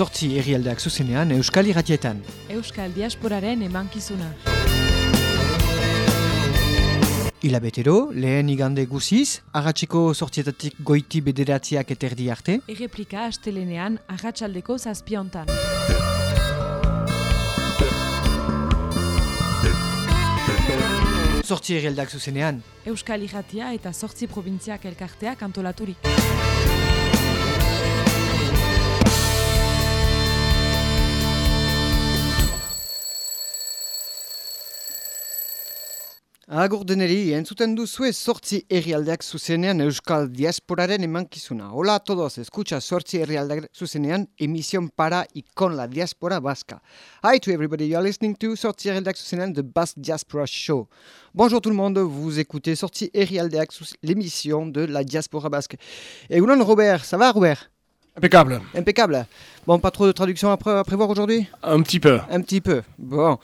sortzi herrialdeak zuzenean Euskal Iratietan. Euskal Diasporaren emankizuna. Hilabetero, lehen igande guziz, agatzeko sortzietatik goiti bederatziak eterdi arte. Erreplika astelenean agatsaldeko zazpiontan. Sortzi herrialdeak zuzenean. Euskal Iratia eta sortzi probintziak elkarteak antolaturik. Agur deneri, entzuten duzue sortzi herrialdeak zuzenean Euskal Diasporaren emankizuna. Hola a todos, escucha sortzi herrialdeak zuzenean emisión para y con la diaspora vasca. Hi to everybody, you are listening to sortzi herrialdeak zuzenean, the Basque Diaspora Show. Bonjour tout le monde, vous écoutez sortzi herrialdeak l'émission de la diaspora basque. Et Oulan Robert, ça va Robert? Impeccable. Impeccable. Bon, pas trop de traduction à, pré à prévoir aujourd'hui? Un petit peu. Un petit peu. Bon.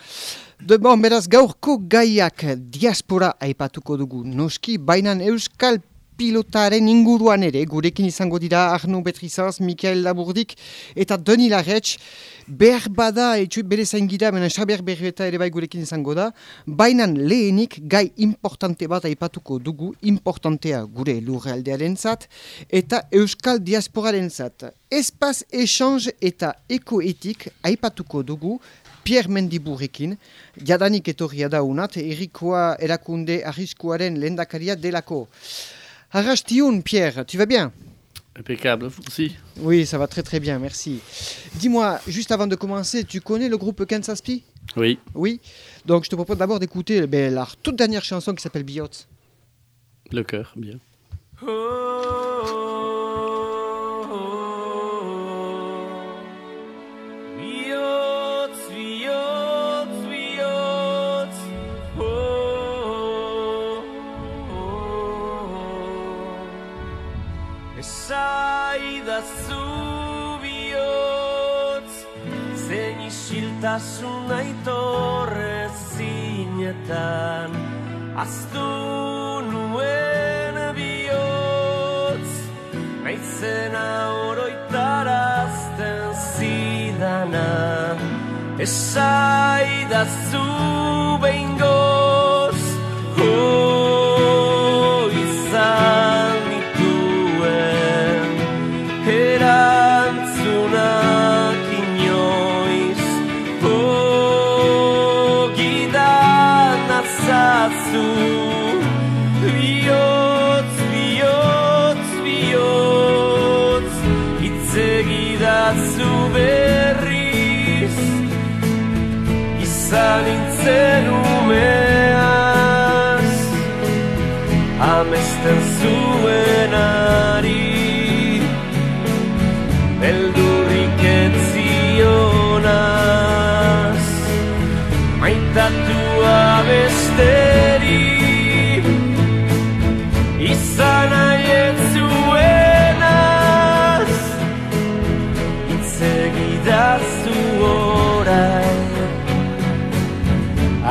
De bon, beraz gaurko gaiak diaspora aipatuko dugu. Noski, bainan euskal pilotaren inguruan ere, gurekin izango dira Arnu Betrizaz, Mikael Laburdik eta Doni Larretx, behar bada, etxu bere zaingira, bena Xaber Berrieta ere bai gurekin izango da, bainan lehenik gai importante bat aipatuko dugu, importantea gure lurrealdearen zat, eta euskal diasporaren zat. Espaz Echange eta Ekoetik aipatuko dugu, Pierre Mendiburrekin, jadanik etorria da unat, erikoa erakunde arriskuaren lehendakaria delako. Arrastioun, Pierre, tu vas bien? Impeccable, vous aussi Oui, ça va très très bien, merci. Dis-moi, juste avant de commencer, tu connais le groupe Kansas Pi Oui. Oui. Donc je te propose d'abord d'écouter ben, la toute dernière chanson qui s'appelle Biots. Le cœur, bien. Zein aitorre zinetan. Aztu nuen bihotz Naizena oroitarazten zidana. Esaidazu behin Oh,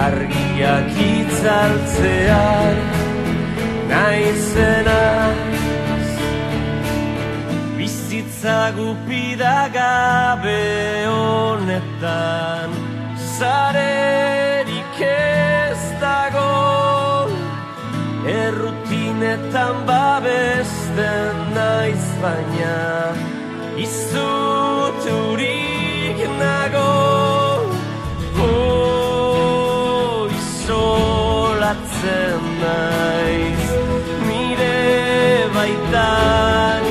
Argiak itzaltzean Naizenaz Bizitza gupida gabe honetan. Zarerik ez dago Errutinetan babesten naiz baina Izuturik nago Oh, isolatzen naiz Nire baitan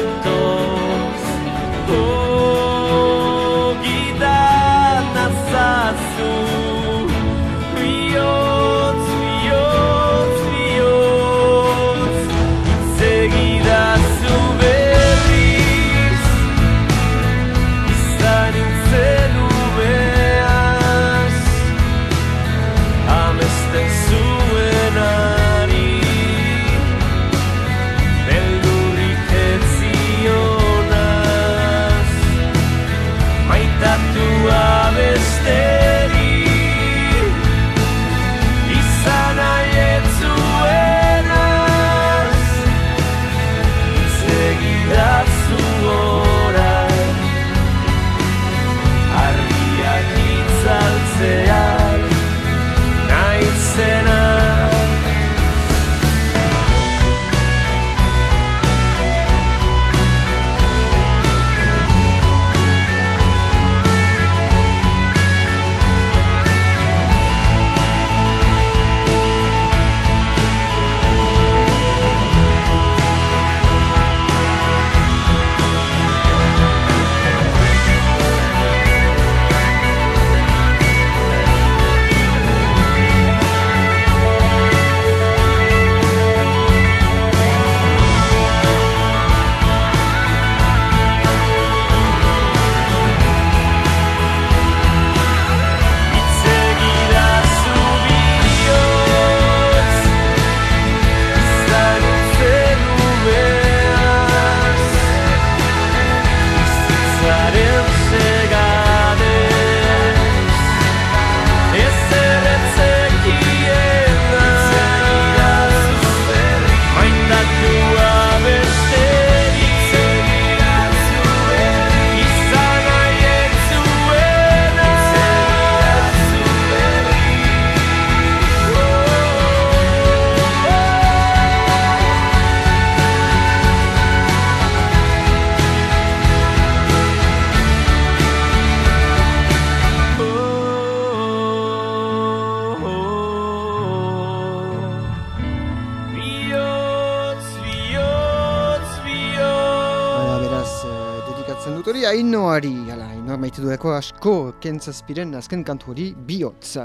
dueko asko kentzazpiren azken kantu hori bihotz.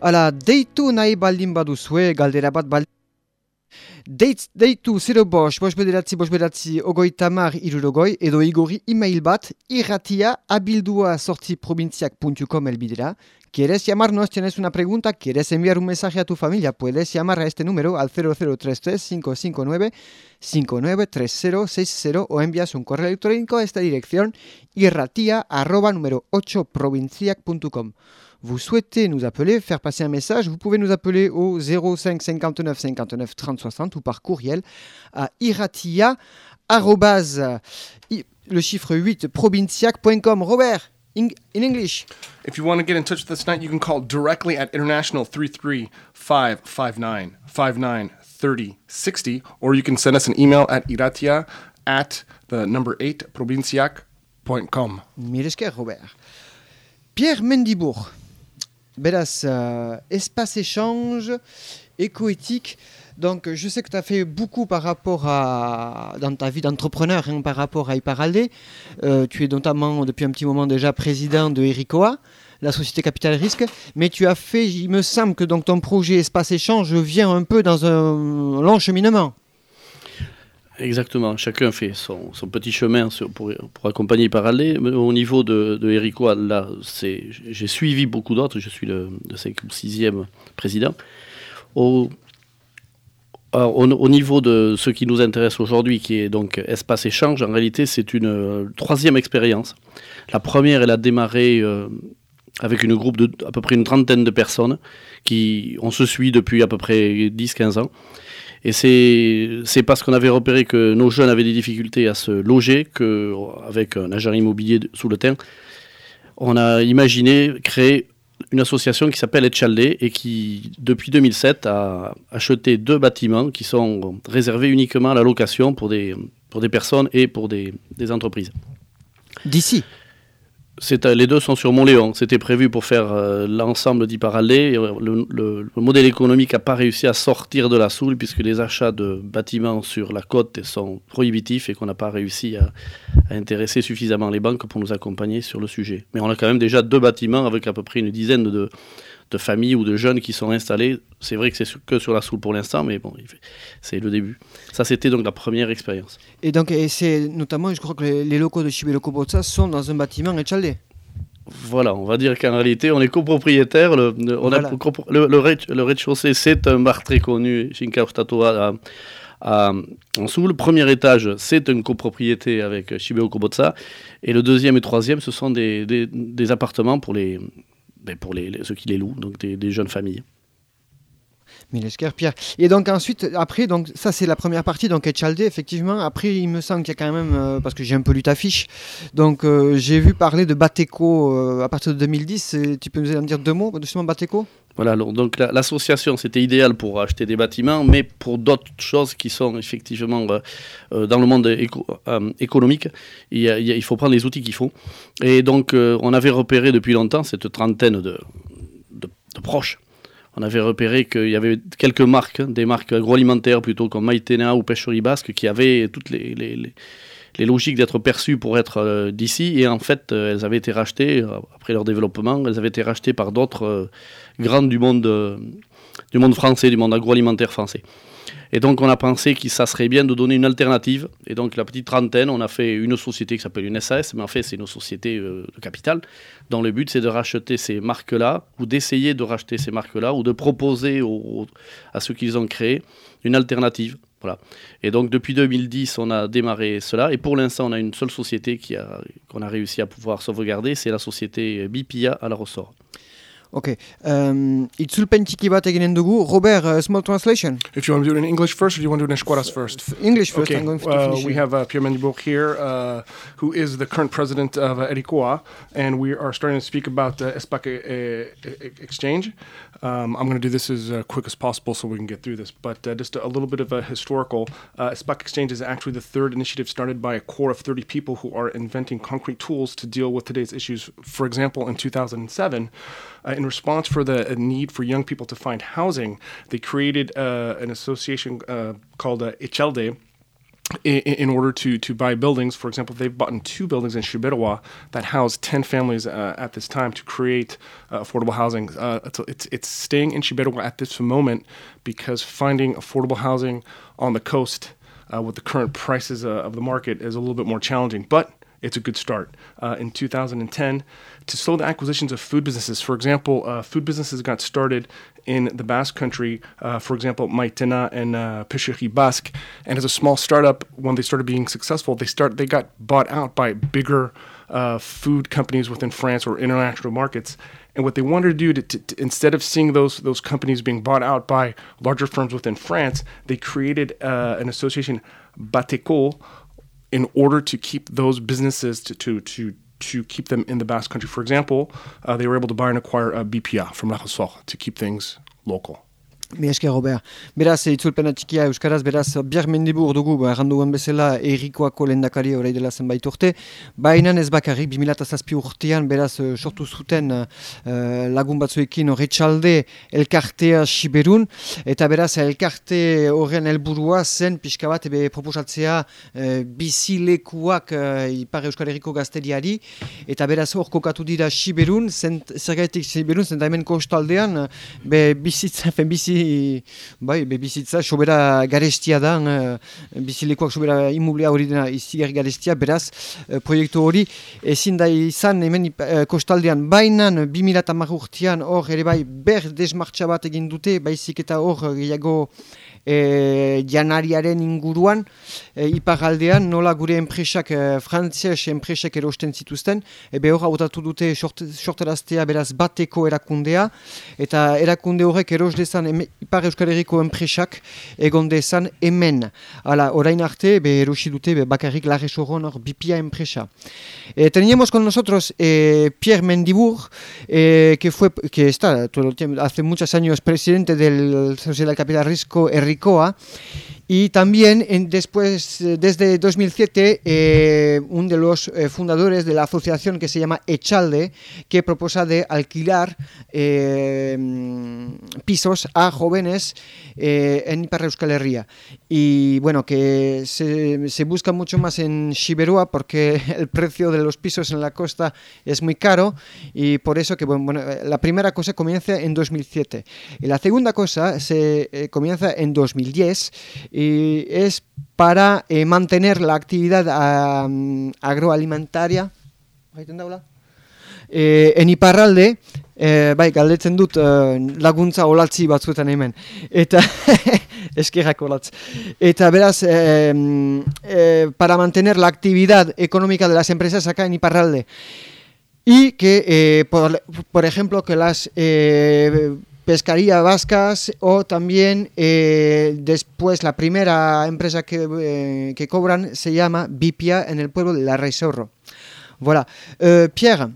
Ala, deitu nahi baldin baduzue, galdera bat baldin Deitz, deitu 0 bos, bos bederatzi, bos bederatzi, ogoi tamar irurogoi, edo igori email bat, irratia abildua sorti provinciak.com elbidera. ¿Quieres llamarnos? ¿Tienes una pregunta? ¿Quieres enviar un mensaje a tu familia? Puedes llamar a este número al 0033-559-593060 o envías un correo electrónico a esta dirección irratia arroba número 8 provinciac.com. Vous souhaitez nous appeler, faire passer un message, vous pouvez nous appeler au 05 59 59 30 60 ou par courriel à iratia le chiffre 8 provinciac.com. Robert, in, in English. If you want to get in touch with us tonight, you can call directly at International 33559 593060, or you can send us an email at iratia at the number 8 provinciac.com. Robert. Pierre Mendibourg. Beraz, euh, espace échange, éco-éthique. Donc, je sais que tu as fait beaucoup par rapport à, dans ta vie d'entrepreneur, hein, par rapport à Iparalde. Euh, tu es notamment, depuis un petit moment déjà, président de Ericoa, la société Capital Risque. Mais tu as fait, il me semble que donc, ton projet Espace Échange vient un peu dans un long cheminement. Exactement, chacun fait son, son petit chemin pour, pour accompagner. Mais Au niveau de, de Erico, là, j'ai suivi beaucoup d'autres, je suis le, le 5 ou 6e président. Au, au niveau de ce qui nous intéresse aujourd'hui, qui est donc Espace Échange, en réalité, c'est une euh, troisième expérience. La première, elle a démarré euh, avec une groupe de à peu près une trentaine de personnes qui on se suit depuis à peu près 10-15 ans. Et c'est parce qu'on avait repéré que nos jeunes avaient des difficultés à se loger qu'avec un agent immobilier sous le terrain, on a imaginé créer une association qui s'appelle Etchalde et qui, depuis 2007, a acheté deux bâtiments qui sont réservés uniquement à la location pour des, pour des personnes et pour des, des entreprises. D'ici? Euh, les deux sont sur Montléon. C'était prévu pour faire euh, l'ensemble d'Iparallé. Le, le- le modèle économique n'a pas réussi à sortir de la soule puisque les achats de bâtiments sur la côte sont prohibitifs et qu'on n'a pas réussi à, à intéresser suffisamment les banques pour nous accompagner sur le sujet. Mais on a quand même déjà deux bâtiments avec à peu près une dizaine de, de familles ou de jeunes qui sont installés. C'est vrai que c'est que sur la soule pour l'instant, mais bon, c'est le début. Ça, c'était donc la première expérience. Et donc, et c'est notamment, je crois que les, locaux de Chibelo Kobotsa sont dans un bâtiment Echalde. Voilà, on va dire qu'en réalité, on est copropriétaire. Le, le- Voilà. le, le rez- le rez-de-chaussée, c'est un bar très connu, Shinkaustatoa, à, à, en dessous. Le premier étage, c'est une copropriété avec Shibeo Kobotsa. Et le deuxième et troisième, ce sont des, des- des appartements pour, les, ben, pour ceux qui les louent, donc des, des jeunes familles. Milesker, Pierre. Et donc ensuite, après, donc ça c'est la première partie, donc Echalde, effectivement. Après, il me semble qu'il y a quand même, euh, parce que j'ai un peu lu ta fiche, donc euh, j'ai vu parler de Bateco euh, à partir de 2010. Et tu peux nous en dire deux mots, justement, Bateco? Voilà, donc la- l'association, c'était idéal pour acheter des bâtiments, mais pour d'autres choses qui sont effectivement euh, euh, dans le monde euh, économique, il, faut prendre les outils qu'il faut. Et donc, on avait repéré depuis longtemps cette trentaine de, proches. On avait repéré qu'il y avait quelques marques, hein, des marques agroalimentaires plutôt comme Maïtena ou Pêcherie Basque, qui avaient toutes les- les logiques d'être perçues pour être euh, d'ici. Et en fait, euh, elles avaient été rachetées, euh, après leur développement, elles avaient été rachetées par d'autres grandes du monde, du monde français, du monde agroalimentaire français. Et donc on a pensé que ça serait bien de donner une alternative. Et donc la petite trentaine, on a fait une société qui s'appelle une SAS, mais en fait c'est une société de capital, dont le but c'est de racheter ces marques-là, ou d'essayer de racheter ces marques-là, ou de proposer à ceux qu'ils ont créés une alternative. Et donc depuis 2010, on a démarré cela. Et pour l'instant, on a une seule société qui a- qu'on a réussi à pouvoir sauvegarder, c'est la société Bipia à la ressort. Ok. Um, itzulpen txiki bat eginen dugu. Robert, uh, small translation. If you want to do it in English first, or do you want to do it in Escuadras first? English first, okay. I'm going to uh, we have uh, Pierre Mendibourg here, uh, who is the current president of uh, Ericoa, and we are starting to speak about the ESPAC uh, exchange. Um, I'm going to do this as uh, quick as possible so we can get through this, but uh, just a, a little bit of a historical. Uh, ESPAC exchange is actually the third initiative started by a core of 30 people who are inventing concrete tools to deal with today's issues. For example, in 2007, uh, in response for the uh, need for young people to find housing, they created uh, an association uh, called uh, Echelde, in, order to to buy buildings. For example, they've bought two buildings in Shiberoa that house ten families uh, at this time to create uh, affordable housing. Uh, it's, it's staying in Shiberoa at this moment because finding affordable housing on the coast uh, with the current prices of the market is a little bit more challenging, but. It's a good start. Uh, in 2010, to slow the acquisitions of food businesses, for example, uh, food businesses got started in the Basque Country, uh, for example, Maitena and uh, Basque. And as a small startup, when they started being successful, they start they got bought out by bigger uh, food companies within France or international markets. And what they wanted to do, to, to, to- instead of seeing those those companies being bought out by larger firms within France, they created uh, an association, Bateco, in order to keep those businesses to to to to keep them in the Basque Country. For example, uh, they were able to buy and acquire uh, BPA from La Rochelle to keep things local. Mi esker, Robert. Beraz, itzulpena txikia Euskaraz, beraz, Biar Mendibur dugu, ba, erranduen bezala, errikoako lendakari orai dela zenbait urte. Baina ez bakarrik, 2007 urtean, beraz, eh, sortu zuten eh, lagun batzuekin horretxalde elkartea Siberun, eta beraz, elkarte horren helburua zen, pixka bat, ebe proposatzea eh, bizilekuak eh, Ipar Euskal Herriko gazteriari, eta beraz, hor kokatu dira Siberun, zent, zergaitik Siberun, zenta hemen kostaldean, be bizitza, fen bai, be bizitza, sobera garestia da, uh, bizilekuak sobera immobilia hori dena izigar garestia, beraz, eh, proiektu hori ezin da izan hemen eh, kostaldean, bainan 2000 urtean hor ere bai ber desmartxa bat egin dute, baizik eta hor gehiago e, janariaren inguruan, e, iparaldean nola gure enpresak, e, frantzias enpresak erosten zituzten, ebe hor hautatu dute short, sorteraztea beraz bateko erakundea, eta erakunde horrek eros dezan eme- ipar euskal herriko enpresak egon dezan hemen. Hala, orain arte, be erosi dute be, bakarrik larre soron hor bipia enpresa. Eh, teníamos con nosotros eh, Pierre Mendibur, eh, que fue, que está tiempo, hace muchos años presidente del Sociedad Capital Risco herrikoa. Y también en- después, eh, desde 2007, eh, uno de los eh, fundadores de la asociación que se llama Echalde, que proposa de alquilar eh, pisos a jóvenes en Ipar Euskal Herria. Y bueno, que se, busca mucho más en Shiberua porque el precio de los pisos en la costa es muy caro y por eso que bueno, la primera cosa comienza en 2007 y la segunda cosa se comienza en 2010 y es para eh, mantener la actividad ah, agroalimentaria. Gaitendaula? Eh, en Iparralde, eh, bai, galdetzen dut eh, laguntza olatzi batzuetan hemen. Eta eskerrak olatz. Eta beraz, eh, eh, para mantener la actividad económica de las empresas acá en Iparralde. Y que, eh, por, por ejemplo, que las pescarías vascas o también eh, después la primera empresa que, eh, se llama Bipia en el pueblo de La Resorro. Voilà. Euh, Pierre,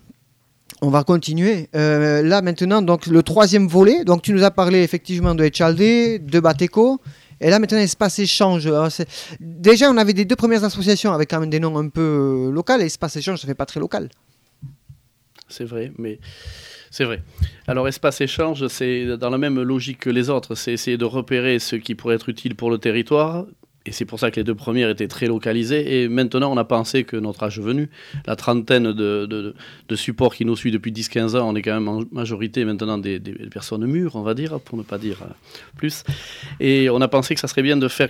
on va continuer. Euh, là maintenant, donc le troisième volet. Donc tu nous as parlé effectivement de Echalde, de Bateco. Et là maintenant, Espace Échange. Déjà, on avait des deux premières associations avec quand même des noms un peu euh, locaux. Espace Échange, ça fait pas très local. C'est vrai, mais c'est vrai. Alors, espace échange, c'est dans la même logique que les autres. C'est essayer de repérer ce qui pourrait être utile pour le territoire. Et c'est pour ça que les deux premières étaient très localisées. Et maintenant, on a pensé que notre âge venu, la trentaine de, supports qui nous suit depuis 10-15 ans, on est quand même en majorité maintenant des, des personnes mûres, on va dire, pour ne pas dire euh, plus. Et on a pensé que ça serait bien de faire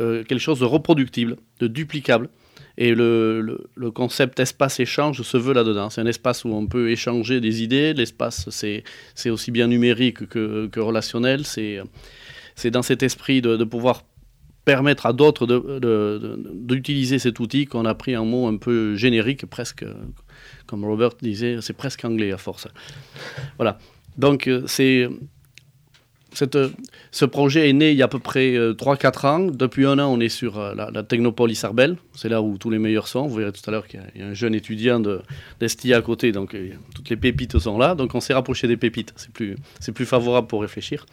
euh, quelque chose de reproductible, de duplicable. Et le, le- concept espace-échange se veut là-dedans. C'est un espace où on peut échanger des idées. L'espace, c'est aussi bien numérique que, relationnel. C'est dans cet esprit de, pouvoir permettre à d'autres d'utiliser cet outil qu'on a pris un mot un peu générique, presque, comme Robert disait, c'est presque anglais à force. Voilà. Donc, euh, c'est euh, ce projet est né il y a à peu près euh, 3-4 ans. Depuis un an, on est sur euh, la, la Technopole Isarbel. C'est là où tous les meilleurs sont. Vous verrez tout à l'heure qu'il y a- un jeune étudiant de- d'Estia à côté. Donc, euh, toutes les pépites sont là. Donc, on s'est rapproché des pépites. C'est plus, favorable pour réfléchir.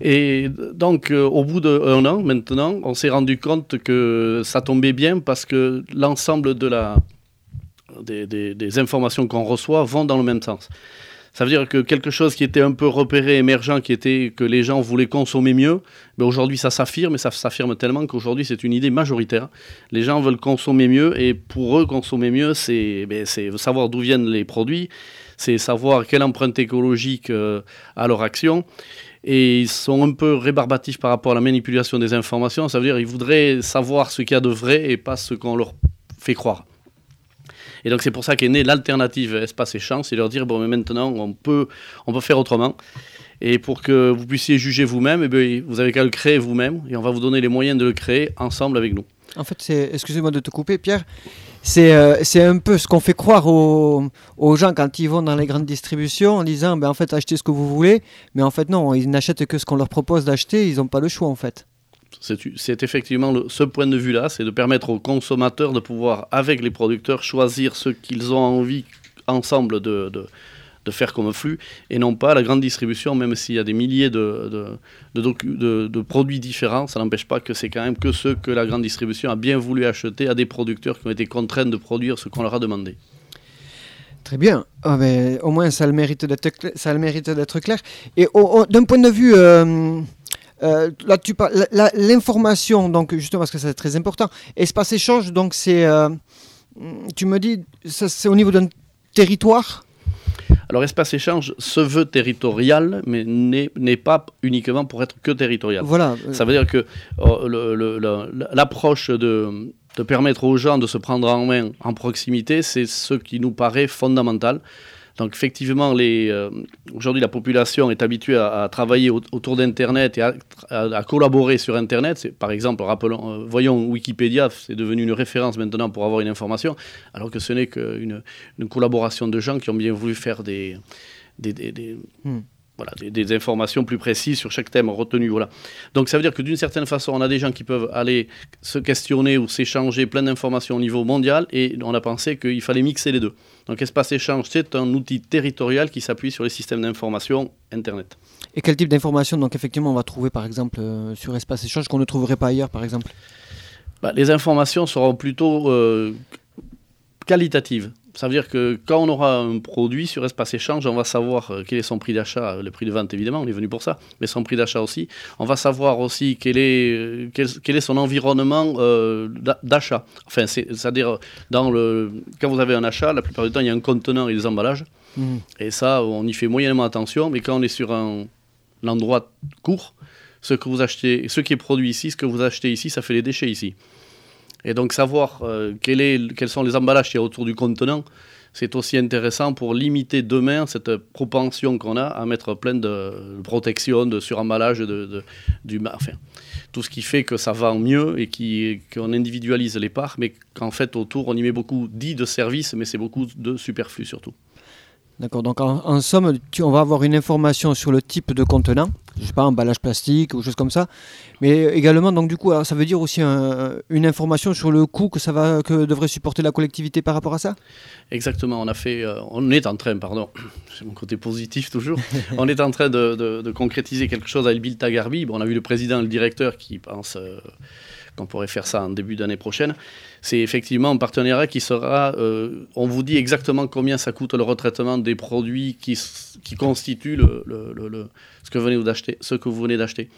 Et donc, euh, au bout d'un an maintenant, on s'est rendu compte que ça tombait bien parce que l'ensemble de des informations qu'on reçoit vont dans le même sens. Ça veut dire que quelque chose qui était un peu repéré, émergent, qui était que les gens voulaient consommer mieux, ben aujourd'hui ça s'affirme et ça s'affirme tellement qu'aujourd'hui c'est une idée majoritaire. Les gens veulent consommer mieux et pour eux consommer mieux c'est ben, savoir d'où viennent les produits, c'est savoir quelle empreinte écologique euh, a leur action. Et ils sont un peu rébarbatifs par rapport à la manipulation des informations. Ça veut dire qu'ils voudraient savoir ce qu'il y a de vrai et pas ce qu'on leur fait croire. Et donc c'est pour ça qu'est née l'alternative espace et champs, c'est leur dire bon mais maintenant on peut, on peut faire autrement. Et pour que vous puissiez juger vous-même, eh vous avez qu'à le créer vous-même et on va vous donner les moyens de le créer ensemble avec nous. En fait, excusez-moi de te couper, Pierre, c'est, euh, c'est un peu ce qu'on fait croire aux, aux gens quand ils vont dans les grandes distributions en disant, ben, en fait, achetez ce que vous voulez, mais en fait, non, ils n'achètent que ce qu'on leur propose d'acheter, ils n'ont pas le choix, en fait. C'est effectivement le- ce point de vue-là, c'est de permettre aux consommateurs de pouvoir, avec les producteurs, choisir ce qu'ils ont envie ensemble de, faire comme flux, et non pas la grande distribution, même s'il y a des milliers de, produits différents, ça n'empêche pas que c'est quand même que ceux que la grande distribution a bien voulu acheter à des producteurs qui ont été contraints de produire ce qu'on leur a demandé. Très bien. Ah, ben, au moins, ça a le mérite d'être, clair. Et d'un point de vue, euh, euh, là, tu l'information, donc justement, parce que c'est très important. Espace échange, donc c'est, euh, tu me dis, c'est au niveau d'un territoire? Alors, espace échange se veut territorial, mais n'est n'est pas uniquement pour être que territorial. Voilà. Ça veut dire que euh, le- l'approche de, de permettre aux gens de se prendre en main en proximité, c'est ce qui nous paraît fondamental. Donc effectivement, euh, aujourd'hui, la population est habituée à, travailler au- autour d'Internet et à, collaborer sur Internet. Par exemple, rappelons, euh, voyons Wikipédia, c'est devenu une référence maintenant pour avoir une information, alors que ce n'est qu'une une collaboration de gens qui ont bien voulu faire des- Hmm. Voilà, des, des informations plus précises sur chaque thème retenu. Voilà. Donc ça veut dire que d'une certaine façon, on a des gens qui peuvent aller se questionner ou s'échanger plein d'informations au niveau mondial et on a pensé qu'il fallait mixer les deux. Donc Espace Échange, c'est un outil territorial qui s'appuie sur les systèmes d'information Internet. Et quel type d'information, donc effectivement, on va trouver par exemple euh, sur Espace Échange qu'on ne trouverait pas ailleurs, par exemple? Bah, les informations seront plutôt euh, qualitatives. Ça veut dire que quand on aura un produit sur Espace Échange, on va savoir euh, quel est son prix d'achat, euh, le prix de vente évidemment, on est venu pour ça, mais son prix d'achat aussi. On va savoir aussi quel est, euh, quel, quel est son environnement euh, d'a- d'achat. Enfin, c'est- c'est-à-dire, dans le, quand vous avez un achat, la plupart du temps, il y a un contenant et des emballages. Mhm. Et ça, on y fait moyennement attention, mais quand on est sur un, un endroit court, ce que vous achetez, ce qui est produit ici, ce que vous achetez ici, ça fait les déchets ici. Et donc savoir euh, quels sont les emballages qu'il y a autour du contenant, c'est aussi intéressant pour limiter demain cette propension qu'on a à mettre plein de protection, de suremballage, de, tout ce qui fait que ça vend mieux et qu'on individualise les parts, mais qu'en fait autour on y met beaucoup dit de services, mais c'est beaucoup de superflu surtout. D'accord, donc en, somme, on va avoir une information sur le type de contenant, je sais pas, emballage plastique ou choses comme ça, mais également, donc du coup, ça veut dire aussi un- une information sur le coût que ça va, que devrait supporter la collectivité par rapport à ça? Exactement, on a fait, euh, on est en train, pardon, c'est mon côté positif toujours, on est en train de, de- de concrétiser quelque chose avec Bill Tagarby. Bon, on a vu le président et le directeur qui pensent euh, qu'on pourrait faire ça en début d'année prochaine. C'est effectivement un partenariat qui sera, euh, on vous dit exactement combien ça coûte le retraitement des produits qui, qui constituent le, le- le- ce que vous venez d'acheter.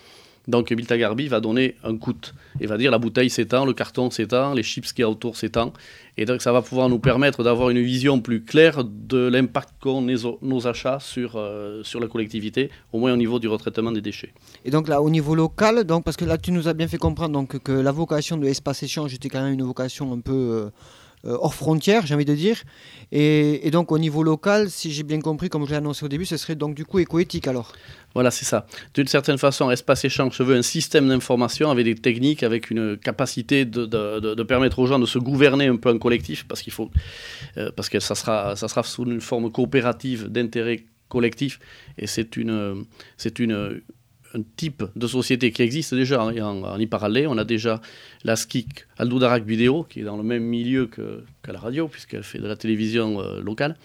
Donc Bill Tagarby va donner un coût et va dire la bouteille s'étend, le carton s'étend, les chips qu'il y autour s'étend. Et donc ça va pouvoir nous permettre d'avoir une vision plus claire de l'impact qu'ont nos, achats sur, euh, sur la collectivité, au moins au niveau du retraitement des déchets. Et donc là, au niveau local, donc, parce que là, tu nous as bien fait comprendre donc, que la vocation de l'espace échange était quand même une vocation un peu euh, hors frontière, j'ai envie de dire. Et, donc au niveau local, si j'ai bien compris, comme je l'ai annoncé au début, ce serait donc du coup écoéthique alors. Voilà, c'est ça. D'une certaine façon, Espace Échange se veut un système d'information avec des techniques, avec une capacité de, de- permettre aux gens de se gouverner un peu en collectif, parce qu'il faut, euh, parce que ça sera, ça sera sous une forme coopérative d'intérêt collectif, et c'est une, un type de société qui existe déjà en, en, en y parallèle. On a déjà la SKIC Aldoudarak Vidéo, qui est dans le même milieu que, la radio, puisqu'elle fait de la télévision euh, locale.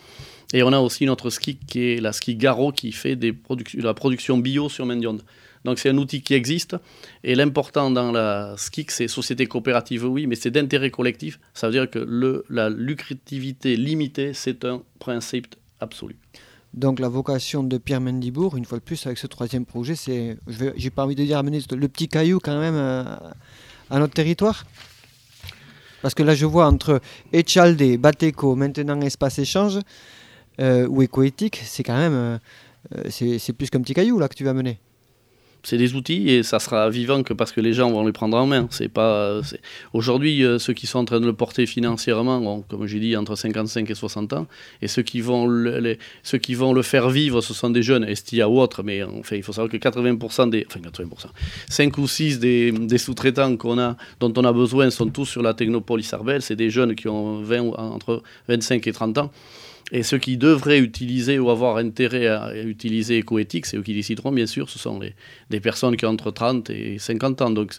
Et on a aussi notre ski qui est la ski Garo qui fait des la production bio sur Mendiande. Donc c'est un outil qui existe. Et l'important dans la ski, c'est société coopérative, oui, mais c'est d'intérêt collectif. Ça veut dire que la lucrativité limitée, c'est un principe absolu. Donc la vocation de Pierre Mendibourg, une fois de plus avec ce troisième projet, c'est, j'ai pas envie de dire amener le petit caillou quand même euh, à notre territoire. Parce que là je vois entre Echalde, Bateco, maintenant Espace Échange euh, ou Écoéthique, c'est quand même euh, c'est plus qu'un petit caillou là que tu vas mener. C'est des outils et ça sera vivant que parce que les gens vont les prendre en main. C'est pas c'est- aujourd'hui euh, ceux qui sont en train de le porter financièrement, ont, comme j'ai dit, entre 55 et 60 ans, et ceux qui vont le, ceux qui vont le faire vivre, ce sont des jeunes, Estia ou autres. Mais enfin, il faut savoir que 80% des, enfin 80%, 5 ou 6 des, des sous-traitants qu'on a, dont on a besoin, sont tous sur la Technopole Isarbel. C'est des jeunes qui ont 20 ou- entre 25 et 30 ans. Et ceux qui devraient utiliser ou avoir intérêt à utiliser écoéthique, c'est eux qui décideront, bien sûr, ce sont les, des personnes qui ont entre 30 et 50 ans. Donc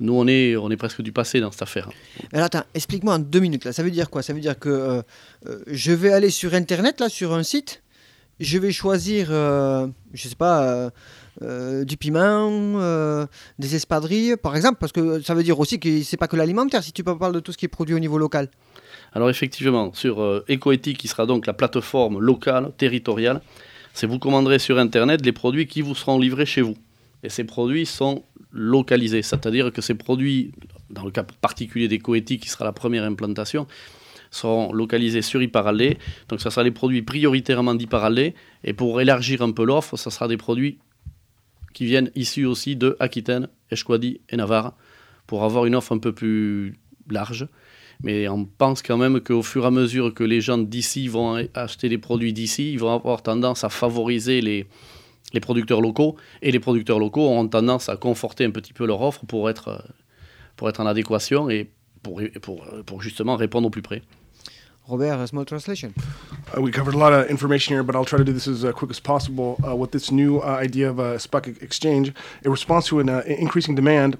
nous, on est, on est presque du passé dans cette affaire. Alors attends, explique-moi en deux minutes là. Ça veut dire quoi? Ça veut dire que euh, euh, je vais aller sur internet là, sur un site, je vais choisir, euh, je sais pas, euh, du piment, des espadrilles, par exemple, parce que ça veut dire aussi que c'est pas que l'alimentaire. Si tu parles de tout ce qui est produit au niveau local. Alors effectivement, sur euh, Ecoéthique, qui sera donc la plateforme locale, territoriale, c'est vous commanderez sur Internet les produits qui vous seront livrés chez vous. Et ces produits sont localisés, c'est-à-dire que ces produits, dans le cas particulier d'Ecoéthique, qui sera la première implantation, seront localisés sur Iparallé. Donc ça sera les produits prioritairement d'Iparallé. Et pour élargir un peu l'offre, ça sera des produits qui viennent issus aussi de Aquitaine, Esquadi et Navarre, pour avoir une offre un peu plus large. Mais on pense quand même qu'au fur et à mesure que les gens d'ici vont acheter des produits d'ici, ils vont avoir tendance à favoriser les, les producteurs locaux. Et les producteurs locaux auront tendance à conforter un petit peu leur offre pour être, euh, pour être en adéquation et pour, pour, pour justement répondre au plus près. Robert, a small translation. Uh, we covered a lot of information here, but I'll try to do this as uh, quick as possible. Uh, with this new uh, idea of a SPUC e- exchange, it responds to an uh, increasing demand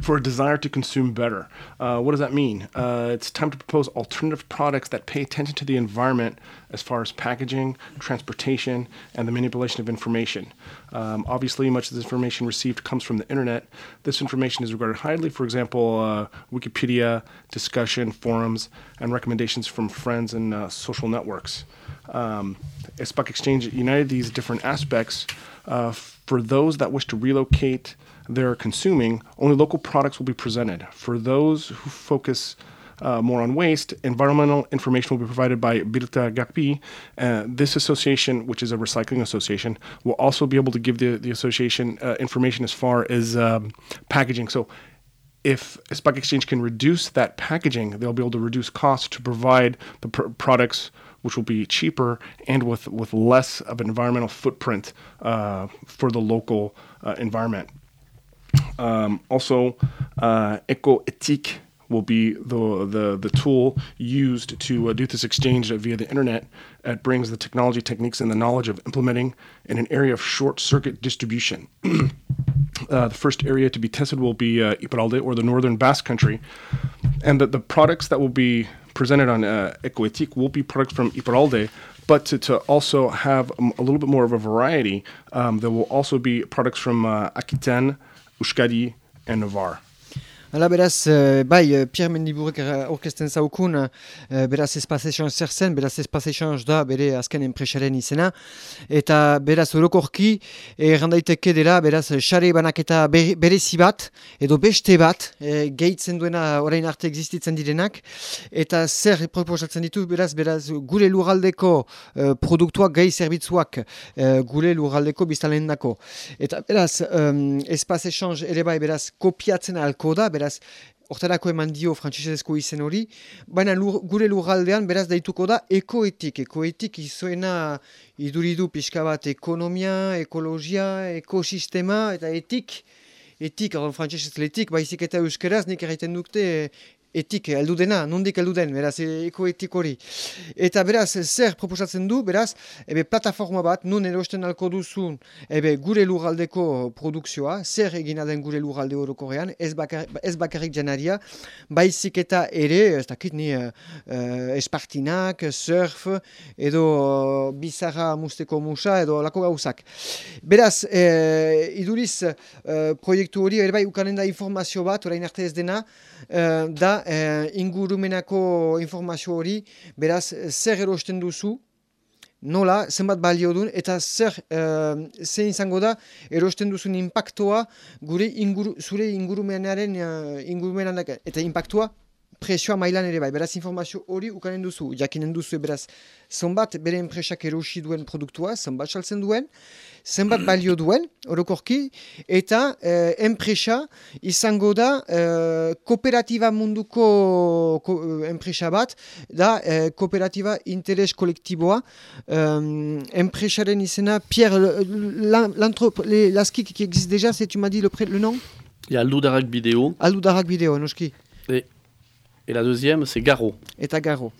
for a desire to consume better. Uh, what does that mean? Uh, it's time to propose alternative products that pay attention to the environment as far as packaging, transportation, and the manipulation of information. Um, obviously, much of this information received comes from the internet. This information is regarded highly, for example, uh, Wikipedia, discussion, forums, and recommendations from friends and uh, social networks. Um, Exchange united these different aspects. Uh, for those that wish to relocate their consuming, only local products will be presented. For those who focus uh, more on waste, environmental information will be provided by Birta Gakpi. Uh, this association, which is a recycling association, will also be able to give the, the association uh, information as far as um, packaging. So if Stock Exchange can reduce that packaging, they'll be able to reduce costs to provide the pr- products which will be cheaper and with, with less of an environmental footprint uh, for the local uh, environment. Um, also, uh, EcoEthique will be the, the, the tool used to uh, do this exchange via the internet. It brings the technology, techniques, and the knowledge of implementing in an area of short circuit distribution. Uh, the first area to be tested will be uh, Iparalde or the northern Basque country. And the, the products that will be presented on uh, Ecoetique will be products from Iparalde, but to, to also have um, a little bit more of a variety, um, there will also be products from uh, Aquitaine, o Scari e Navarre. Hala beraz, eh, bai, eh, Pierre Mendiburek eh, aurkezten zaukun, eh, beraz Espaz Echange zer zen, beraz Espaz Echange da bere azken enpresaren izena, eta beraz orokorki, errandaiteke dela, beraz, xare banaketa be- berezi bat, edo beste bat, eh, gehitzen duena orain arte existitzen direnak, eta zer proposatzen ditu, beraz, beraz, gure lurraldeko eh, produktuak gehi zerbitzuak eh, gure lurraldeko biztalenako. Eta beraz, um, Espaz Echange ere bai, beraz, kopiatzen alko da, beraz, hortarako eman dio frantsesezko izen hori, baina lur, gure lurraldean beraz daituko da ekoetik. Ekoetik izoena iduridu pixka bat ekonomia, ekologia, ekosistema eta etik. Etik, hor frantsesez letik, baizik eta euskeraz nik erraiten dukte etik, heldu dena, nondik heldu den, beraz, e- ekoetik hori. Eta beraz, zer proposatzen du, beraz, ebe plataforma bat, nun erosten alko duzun, ebe gure lurraldeko produkzioa, zer egina den gure lurralde orokorrean, ez, bakar, ez bakarrik janaria, baizik eta ere, ez dakit ni, uh, espartinak, surf, edo uh, bizarra musteko musa, edo lako gauzak. Beraz, eh, iduriz, eh, proiektu hori, ere bai, ukanen da informazio bat, orain arte ez dena, da eh, ingurumenako informazio hori, beraz, zer erosten duzu, nola, zenbat balio duen, eta zer, uh, zein izango da, erosten duzun impactoa, gure inguru, zure ingurumenaren, uh, ingurumenan, eta impactoa, presioa mailan ere bai, beraz informazio hori ukanen duzu, jakinen duzu, beraz, zonbat bere enpresak erosi duen produktua, zonbat saltzen duen, zenbat balio duen, orokorki, eta eh, enpresa izango da eh, kooperatiba munduko ko, eh, enpresa bat, da eh, kooperatiba interes kolektiboa, euh, enpresaren izena, Pierre, l'anthrope, l'askik qui existe déjà, c'est tu m'as dit le, pré, le nom? Il y a Ludarak Vidéo Aldudarak Bideo, noski. et la deuxième, c'est Garo. eta garro.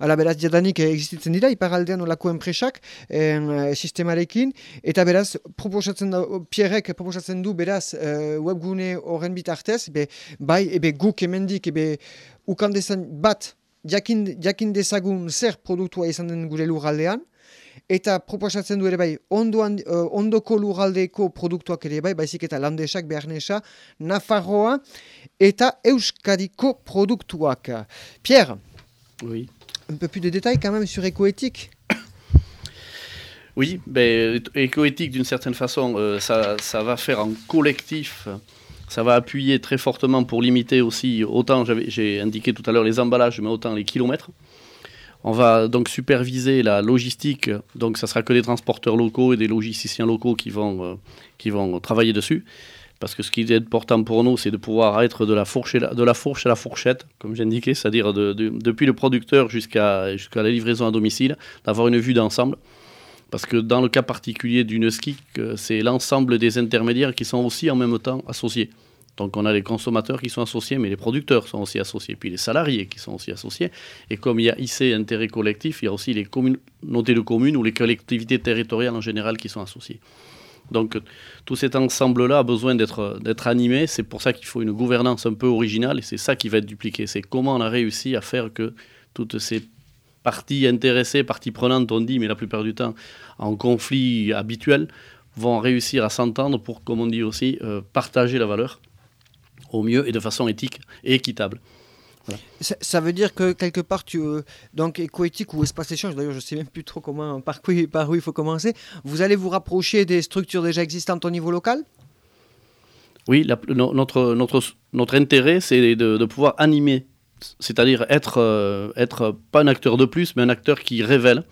Hala beraz jadanik eh, existitzen dira, iparaldean olako enpresak eh, sistemarekin, eta beraz proposatzen da, Pierrek proposatzen du beraz eh, webgune horren bitartez, be, bai ebe guk hemendik ebe ukandezan bat jakin, jakin dezagun zer produktua izan den gure lurraldean, eta proposatzen du ere bai ondoan, uh, ondoko lurraldeko produktuak ere bai, baizik eta landesak, beharnesa, Nafarroa, eta Euskadiko produktuak. Pierre, Oui. un peu plus de détails quand même sur écoéthique. Oui, ben, écoéthique d'une certaine façon, euh, ça, ça va faire en collectif, ça va appuyer très fortement pour limiter aussi, autant j'ai indiqué tout à l'heure les emballages, mais autant les kilomètres. On va donc superviser la logistique, donc ça sera que des transporteurs locaux et des logisticiens locaux qui vont, euh, travailler dessus. Parce que ce qui est important pour nous, c'est de pouvoir être de la fourche, à la fourchette, comme j'indiquais, c'est-à-dire de- de- depuis le producteur jusqu'à jusqu'à la livraison à domicile, d'avoir une vue d'ensemble. Parce que dans le cas particulier d'une ski, euh, c'est l'ensemble des intermédiaires qui sont aussi en même temps associés. Donc on a les consommateurs qui sont associés, mais les producteurs sont aussi associés, puis les salariés qui sont aussi associés. Et comme il y a IC intérêt collectif, il y a aussi les communautés de communes ou les collectivités territoriales en général qui sont associées. Donc tout cet ensemble-là a besoin d'être d'être animé. C'est pour ça qu'il faut une gouvernance un peu originale et c'est ça qui va être dupliqué. C'est comment on a réussi à faire que toutes ces parties intéressées, parties prenantes, on dit, mais la plupart du temps en conflit habituel, vont réussir à s'entendre pour, comme on dit aussi, euh, partager la valeur au mieux et de façon éthique et équitable. Ça, ça veut dire que quelque part, tu, euh, donc écoéthique ou espace échange, d'ailleurs je sais même plus trop comment, par, où il faut commencer, vous allez vous rapprocher des structures déjà existantes au niveau local? Oui, la- notre, notre, notre intérêt, c'est de, de pouvoir animer, c'est-à-dire être, euh, être pas un acteur de plus, mais un acteur qui révèle.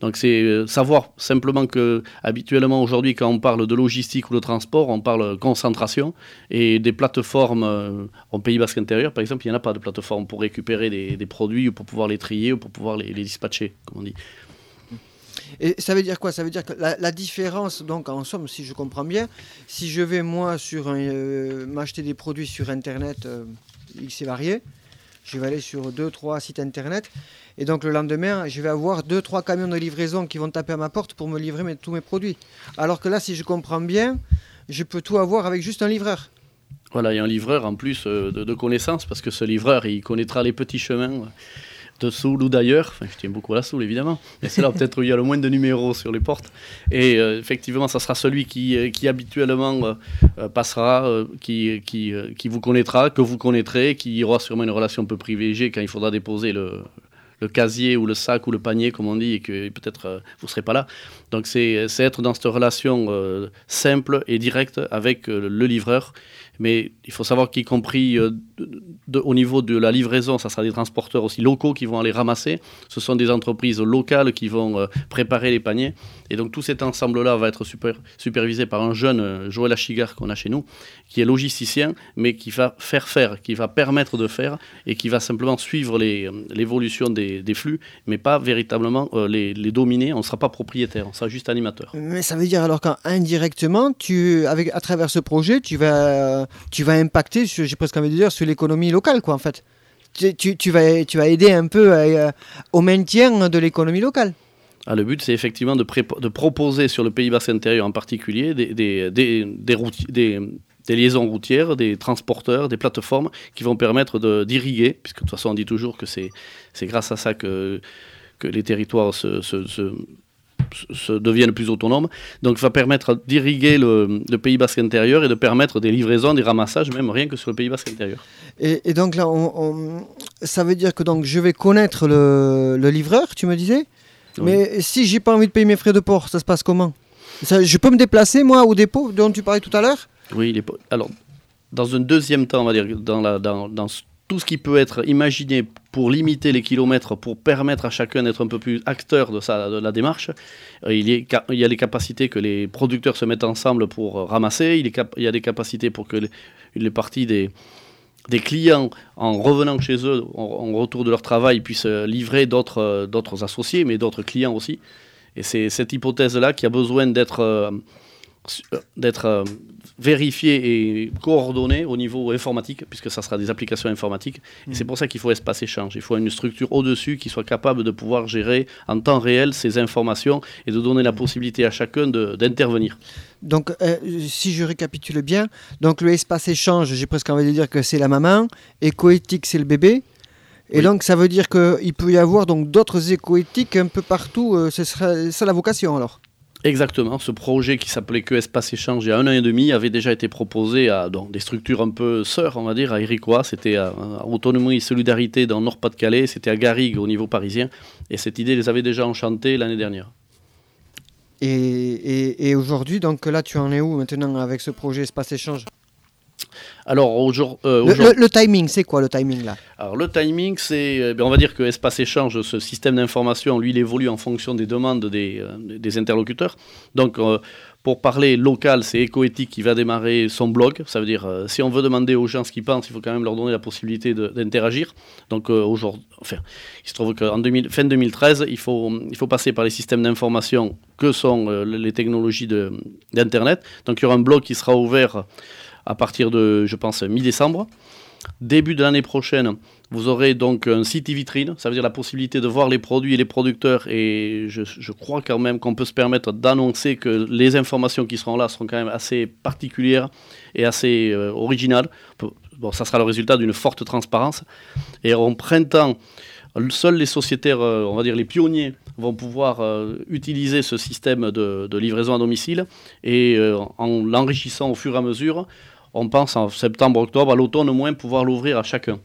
Donc c'est euh, savoir simplement que habituellement aujourd'hui quand on parle de logistique ou de transport, on parle concentration et des plateformes euh, en Pays Basque intérieur par exemple, il n'y en a pas de plateforme pour récupérer des, produits ou pour pouvoir les trier ou pour pouvoir les, dispatcher, comme on dit. Et ça veut dire quoi? Ça veut dire que la, différence, donc en somme, si je comprends bien, si je vais moi sur euh, m'acheter des produits sur Internet euh, X et variés, je vais aller sur deux, trois sites Internet, et donc le lendemain, je vais avoir deux, trois camions de livraison qui vont taper à ma porte pour me livrer tous mes produits. Alors que là, si je comprends bien, je peux tout avoir avec juste un livreur. Voilà, a un livreur en plus euh, de, connaissances, parce que ce livreur, il connaîtra les petits chemins de Soul ou d'ailleurs. Enfin, je tiens beaucoup à la Soul, évidemment. Mais c'est là peut-être où il y a le moins de numéros sur les portes. Et euh, effectivement, ça sera celui qui, euh, qui habituellement euh, passera, qui, qui, qui vous connaîtra, que vous connaîtrez, qui aura sûrement une relation un peu privilégiée quand il faudra déposer le, le casier ou le sac ou le panier, comme on dit, et que peut-être vous ne serez pas là. Donc c'est être dans cette relation simple et directe avec le livreur. Mais il faut savoir qu'y compris de- au niveau de la livraison, ça sera des transporteurs aussi locaux qui vont aller ramasser. Ce sont des entreprises locales qui vont euh, préparer les paniers. Et donc tout cet ensemble-là va être super, supervisé par un jeune, euh, Joël Achigar, qu'on a chez nous, qui est logisticien, mais qui va faire faire, qui va permettre de faire, et qui va simplement suivre les, euh, l'évolution des, flux, mais pas véritablement les, les dominer. On ne sera pas propriétaire, on sera juste animateur. Mais ça veut dire alors qu'indirectement, tu, à travers ce projet, tu vas, tu vas impacter, j'ai presque envie de dire, sur l'économie locale, quoi, en fait. Tu, tu, vas, tu vas aider un peu euh, au maintien de l'économie locale. Ah, le but, c'est effectivement de, proposer sur le Pays Bassin intérieur en particulier des, des, des, des liaisons routières, des transporteurs, des plateformes qui vont permettre d'irriguer, puisque de toute façon on dit toujours que c'est grâce à ça que, que les territoires se, se deviennent plus autonomes. Donc va permettre d'irriguer le, le Pays Basque intérieur et de permettre des livraisons, des ramassages, même rien que sur le Pays Basque intérieur. Et, et donc là, on, on- ça veut dire que donc, je vais connaître le, le livreur, tu me disais? Mais si j'ai pas envie de payer mes frais de port, ça se passe comment? Ça, Je peux me déplacer, moi, au dépôt dont tu parlais tout à l'heure? Oui, il est alors, dans un deuxième temps, on va dire, dans, la, dans, dans tout ce qui peut être imaginé pour limiter les kilomètres, pour permettre à chacun d'être un peu plus acteur de, de la démarche, euh, il, y a, les capacités que les producteurs se mettent ensemble pour euh, ramasser, il, y a des capacités pour que les, parties des, des clients, en revenant chez eux, en, retour de leur travail, puissent euh, livrer d'autres associés, mais d'autres clients aussi. Et c'est cette hypothèse-là qui a besoin d'être d'être euh, vérifiée et coordonnée au niveau informatique, puisque ça sera des applications informatiques. Et c'est pour ça qu'il faut espace échange. Il faut une structure au-dessus qui soit capable de pouvoir gérer en temps réel ces informations et de donner la possibilité à chacun d'intervenir. Donc, euh, si je récapitule bien, donc le espace échange, j'ai presque envie de dire que c'est la maman, écoéthique, c'est le bébé. Et Oui. donc, ça veut dire qu'il peut y avoir donc d'autres écoéthiques un peu partout. euh, ce serait ça la vocation alors Exactement, ce projet qui s'appelait que Espace Échange il y a un an et demi avait déjà été proposé à des structures un peu sœurs, on va dire, à Iriquois. C'était à, Autonomie et Solidarité dans Nord-Pas-de-Calais, c'était à Garrigue au niveau parisien. Et cette idée les avait déjà enchantés l'année dernière. Et, et- et aujourd'hui, donc là, tu en es où maintenant avec ce projet espace échange? Alors, aujourd- euh, le, aujourd'hui- le- le timing, c'est quoi le timing là? Alors le timing, c'est, ben, on va dire que Espace Échange, ce système d'information, lui, il évolue en fonction des demandes des, euh, des interlocuteurs. Donc, euh, pour parler local, c'est Ecoéthique qui va démarrer son blog. Ça veut dire, euh, si on veut demander aux gens ce qu'ils pensent, il faut quand même leur donner la possibilité d'interagir. Donc, euh, aujourd'hui, enfin, il se trouve qu'en 2000 fin 2013, il faut, il faut passer par les systèmes d'information que sont euh, les technologies d'Internet. Donc, il y aura un blog qui sera ouvert à partir de, je pense, mi-décembre. Début de l'année prochaine, vous aurez donc un site vitrine, ça veut dire la possibilité de voir les produits et les producteurs. Et je, crois quand même qu'on peut se permettre d'annoncer que les informations qui seront là seront quand même assez particulières et assez euh, originales. Bon, ça sera le résultat d'une forte transparence. Et en printemps, seuls les sociétaires, euh, on va dire les pionniers, vont pouvoir euh, utiliser ce système de, livraison à domicile. Et en l'enrichissant au fur et à mesure, on pense en septembre, octobre, à l'automne au moins, pouvoir l'ouvrir à chacun.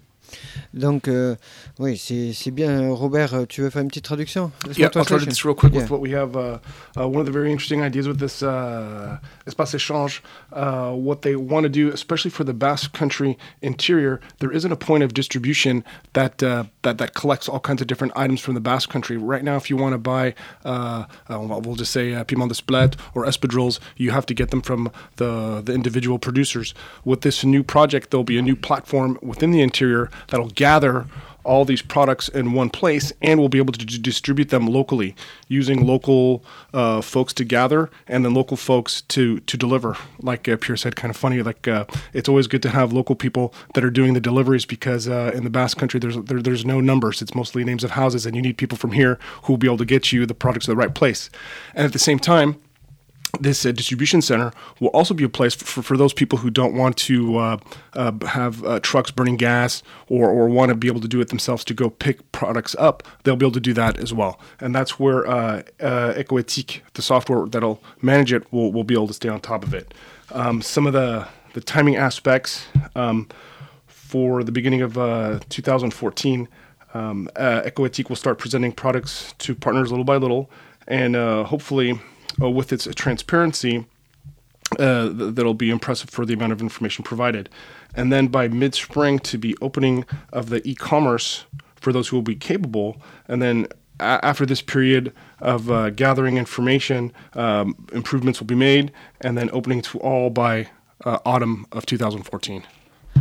Donc, euh, oui, c'est bien. Robert, tu veux faire une petite traduction Yeah, I'll try to real quick Yeah. with what we have. Uh, uh, one of the very interesting ideas with this uh, Espace Échange, uh, what they want to do, especially for the Basque Country interior, there isn't a point of distribution that uh, that that collects all kinds of different items from the Basque Country. Right now, if you want to buy, uh, uh, well, just say uh, piment d'Espelette or espadrilles, you have to get them from the the individual producers. With this new project, there'll be a new platform within the interior that'll gather all these products in one place and we'll be able to d- distribute them locally using local uh, folks to gather and then local folks to to deliver. Like uh, Pierre said kind of funny like uh, it's always good to have local people that are doing the deliveries because uh, in the Basque country there's there, there's no numbers. It's mostly names of houses and you need people from here who will be able to get you the products to the right place. And at the same time this uh, distribution center will also be a place for, for those people who don't want to uh, uh, have uh, trucks burning gas or, or want to be able to do it themselves to go pick products up. They'll be able to do that as well. And that's where uh, uh, Ecoetique, the software that'll manage it, will, will be able to stay on top of it. Um, some of the, the timing aspects um, for the beginning of uh, 2014, um, Ecoetique will start presenting products to partners little by little. And hopefully, uh, with its transparency, uh, th- that'll be impressive for the amount of information provided. And then by mid spring, to be opening of the e commerce for those who will be capable. And then a- after this period of uh, gathering information, um, improvements will be made, and then opening to all by uh, autumn of 2014.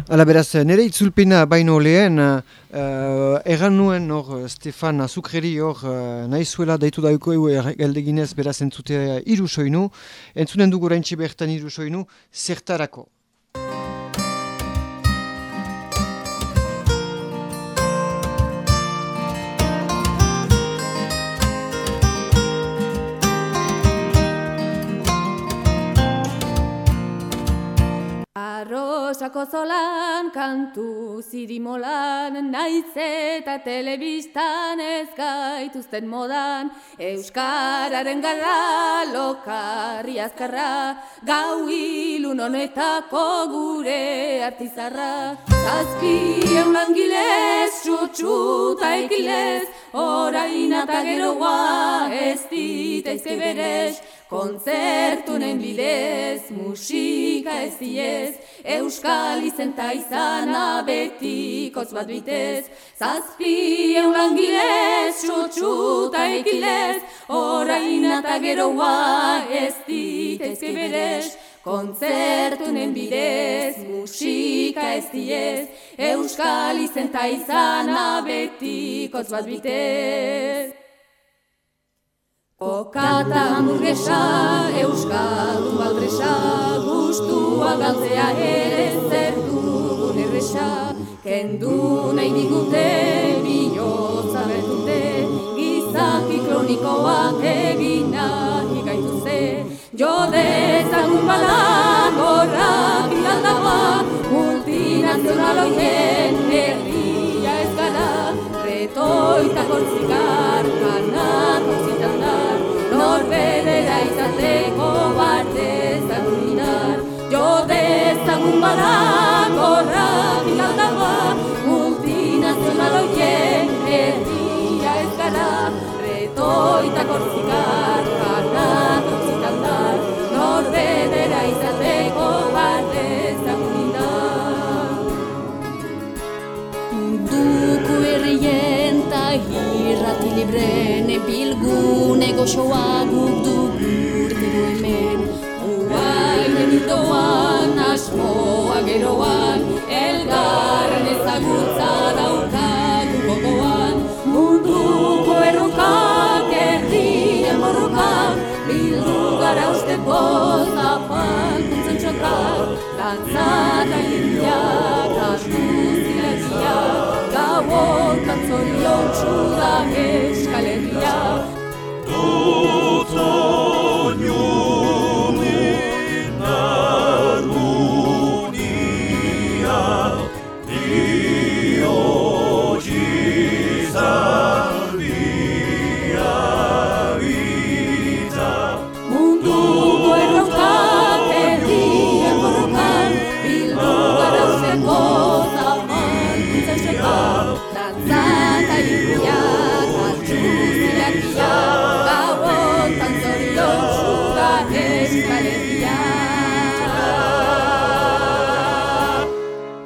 Hala beraz, nire itzulpena baino lehen, uh, erran nuen hor eh, Stefan Azukreri hor uh, nahi zuela daitu dauko egu galdeginez beraz entzutea iru soinu. Entzunen dugu oraintxe bertan iru soinu, zertarako. Arrosako zolan, kantu zirimolan, naiz eta telebistan ez gaituzten modan, Euskararen garra, lokarri azkarra, gau ilun honetako gure artizarra. Zazpi langilez, txutxu eta ekilez, orain eta geroa ez ditaizke berez, kontzertunen bidez, musika ez diez, Euskal izenta izana betikotz bat bitez, zazpi eulan gilez, txotxuta ekilez, orain eta geroa ez ditaizke berez, kontzertunen bidez, musika ez diez, Euskal izenta izana betikotz bat bitez. Kokata hamburgesa, euskal unbaldresa, guztua galtzea ere zer dugun erresa. Kendu nahi digute, bihotza bertute, gizaki kronikoak egina higaitu ze. Jo dezagun bala, gorra bilaldaba, multinazional oien erdia ez gara, retoita kortzikar kanatu. Dezagun bala, gorra bilaldagoa, multinazionaloien herria ez gara, retoita kortzikar, kanak orzitan dar, norbedera izateko barte zagunar. Munduko herrien ta irrati libren Bilgune goxoa guk asmoa geroan Elgarren ezagutza daukagu gogoan. Munduko erronkak, herrien borrokak Bildu gara usteko zapalkuntzen txokak Dantza eta indiak, astu zilegia Gauotan zorion txuda eskaleria Munduko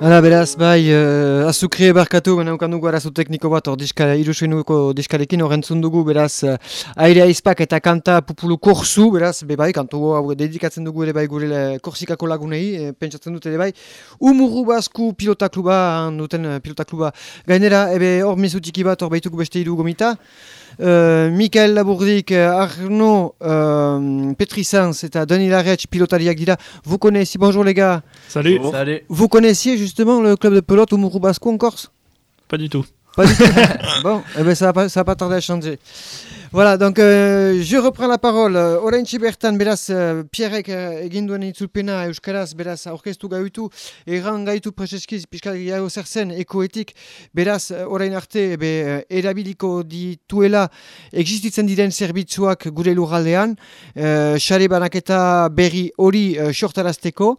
Hala, beraz, bai, uh, azukri ebarkatu, baina ukan dugu arazo tekniko bat, hor diska, irusuenuko diskarekin, horrentzun dugu, beraz, uh, aire aizpak eta kanta pupulu korzu, beraz, be bai, kantu hau dedikatzen dugu ere bai gure korsikako lagunei, e, pentsatzen dut ere bai, umurru basku pilota kluba, duten eh, pilota kluba, gainera, ebe hor mezutiki bat, hor baituko beste hiru gomita, Uh, Mikael Labourdik, euh, Arnaud euh, Petrisans eta Denis Larretch pilotariak dira. Vous connaissez, bonjour les gars. Salut. Salut. Vous connaissiez justement le club de pelote Umuru Basco en Corse? Pas du tout. Bon, eh ben, ça va pas, va pas tarder à changer. Voilà, donc euh, je reprends la parole. Euh, Orain bertan, beraz, uh, Pierrek uh, egin duen itzulpena Euskaraz, beraz, aurkeztu gaitu, erran gaitu preseskiz, pixka gehiago zer zen, ekoetik, beraz, uh, orain arte, be, uh, erabiliko dituela existitzen diren zerbitzuak gure lurraldean, uh, xare banaketa berri hori uh, sortarazteko,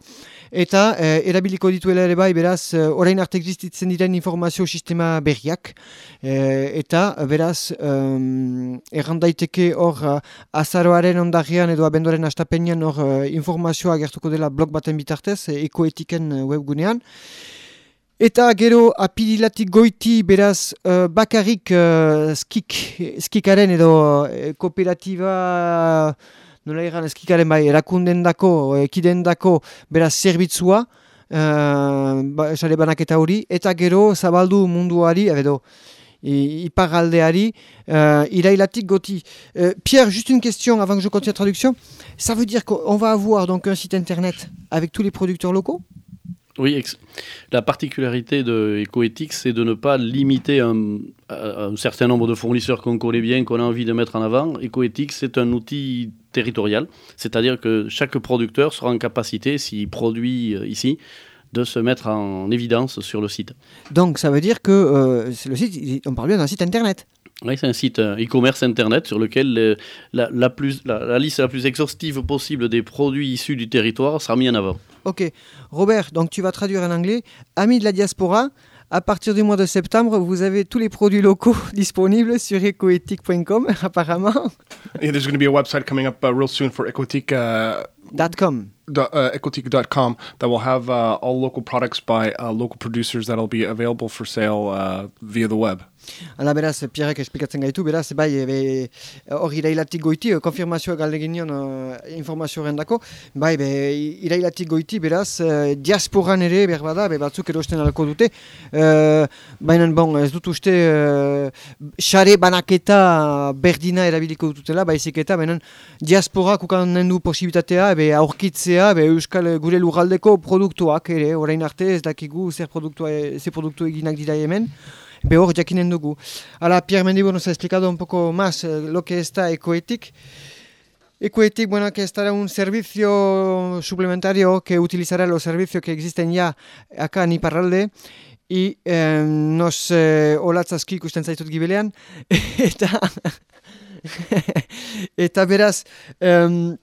eta eh, erabiliko dituela ere bai, beraz, eh, orain arte existitzen diren informazio sistema berriak, eh, eta beraz, um, erran daiteke hor azaroaren ondagian edo abendoren astapenean hor informazioa gertuko dela blog baten bitartez, ekoetiken webgunean. Eta gero apirilatik goiti beraz eh, bakarrik uh, skik, skikaren edo eh, kooperatiba nola egan eskikaren bai erakunden dako, ekiden dako beraz zerbitzua, uh, ba, sare banaketa hori, eta gero zabaldu munduari, edo iparaldeari, euh, irailatik goti. Euh, Pierre, juste une question avant que je continue la traduction. Ça veut dire qu'on va avoir donc un site internet avec tous les producteurs locaux? Oui, la particularité de Ecoethics, c'est de ne pas limiter un, certain nombre de fournisseurs qu'on connaît bien, qu'on a envie de mettre en avant. Ecoethics, c'est un outil territorial, c'est-à-dire que chaque producteur sera en capacité, s'il produit euh, ici, de se mettre en évidence sur le site. Donc ça veut dire que euh, c'est le site, on parle bien d'un site internet. Oui, c'est un site euh, e-commerce internet sur lequel euh, la, la plus, la, la liste la plus exhaustive possible des produits issus du territoire sera mise en avant. Ok, Robert, donc tu vas traduire en anglais. Amis de la diaspora, À partir du mois de septembre, vous avez tous les produits locaux disponibles sur ecoethic.com, apparemment. Yeah, there's going to be a website coming up uh, real soon for Ecotique, uh, .com. uh, ecotique.com that will have uh, all local products by uh, local producers that'll be available for sale uh, via the web. Hala beraz, Pierrek esplikatzen gaitu, beraz, bai, ebe, hor irailatik goiti, eh, konfirmazioa galdegin nion uh, informazioaren dako, bai, be, irailatik goiti, beraz, uh, diasporan ere, behar bada, be, batzuk erosten alko dute, uh, baina, bon, ez dut uste, uh, xare banaketa berdina erabiliko dutela, baizik eta, baina, diasporak ukanen du posibitatea, be, aurkitzea, be, euskal gure lugaldeko produktuak ere, orain arte ez dakigu zer produktua, zer produktu eginak dira hemen, Peor jakinen dugu. Ahora, Pierre Mendibo nos ha explicado un poco más eh, lo que está Ecoetic. Ecoetic, bueno, que estará un servicio suplementario que utilizará los servicios que existen ya acá en Iparralde. Y eh, nos eh, olatzazki ikusten zaitut gibelean. eta, eta beraz, em,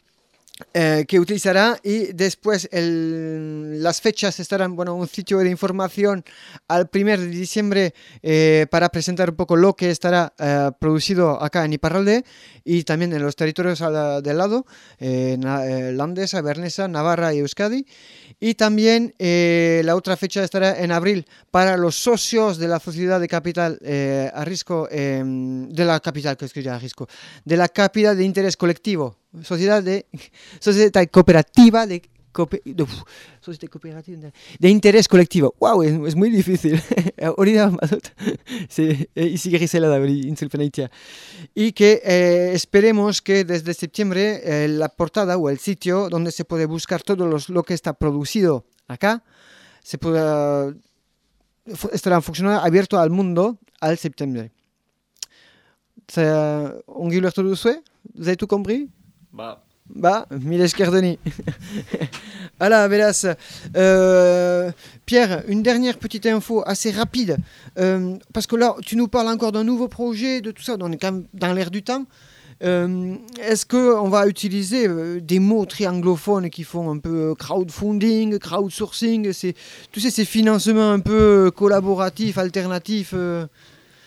eh, que utilizará y después el, las fechas estarán, bueno, un sitio de información al 1 de diciembre eh, para presentar un poco lo que estará eh, producido acá en Iparralde y también en los territorios al- del lado, Landesa, Bernesa, Navarra y Euskadi. Y también la otra fecha estará en abril para los socios de la sociedad de capital a risco, eh, de la capital, que es que ya a risco, de la capital de interés colectivo, sociedad de, sociedad cooperativa de, coope- de, uf, sociedad cooperativa de, de interés colectivo. Wow, es, es muy difícil. Badut. Se- eh, hori intzulpen egitea. Y que eh, esperemos que desde septiembre eh, la portada o el sitio donde se puede buscar todo los- lo que está producido acá se pueda estará funcionando abierto al mundo al septiembre. Ulertu duzue? Vous avez tout compris Bah, Ba, mille esker deni. Voilà, beraz, euh, Pierre, une dernière petite info assez rapide, euh, parce que là, tu nous parles encore d'un nouveau projet, de tout ça, on est quand même dans l'air du temps. Euh, Est-ce qu'on va utiliser des mots très anglophones qui font un peu crowdfunding, crowdsourcing, sais, ces financements un peu collaboratifs, alternatifs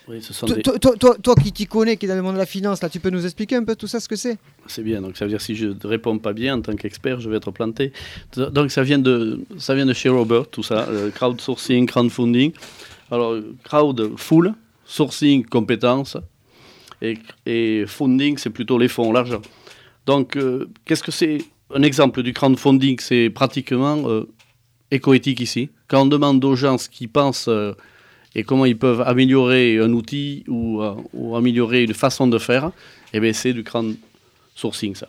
oui, ce sont toi, des- toi- toi- toi- toi qui t'y connais, qui est dans le monde de la finance, là, tu peux nous expliquer un peu tout ça, ce que c'est? C'est bien, donc ça veut dire si je ne réponds pas bien en tant qu'expert, je vais être planté. Donc ça vient de, ça vient de chez Robert, tout ça, euh, crowdsourcing, crowdfunding. Alors, crowd, full, sourcing, compétences, et, et funding, c'est plutôt les fonds, l'argent. Donc, euh, qu'est-ce que c'est? Un exemple du crowdfunding, c'est pratiquement euh, écoéthique ici. Quand on demande aux gens ce qu'ils pensent euh, et comment ils peuvent améliorer un outil ou, euh, améliorer une façon de faire, eh bien, c'est du crowdsourcing, ça.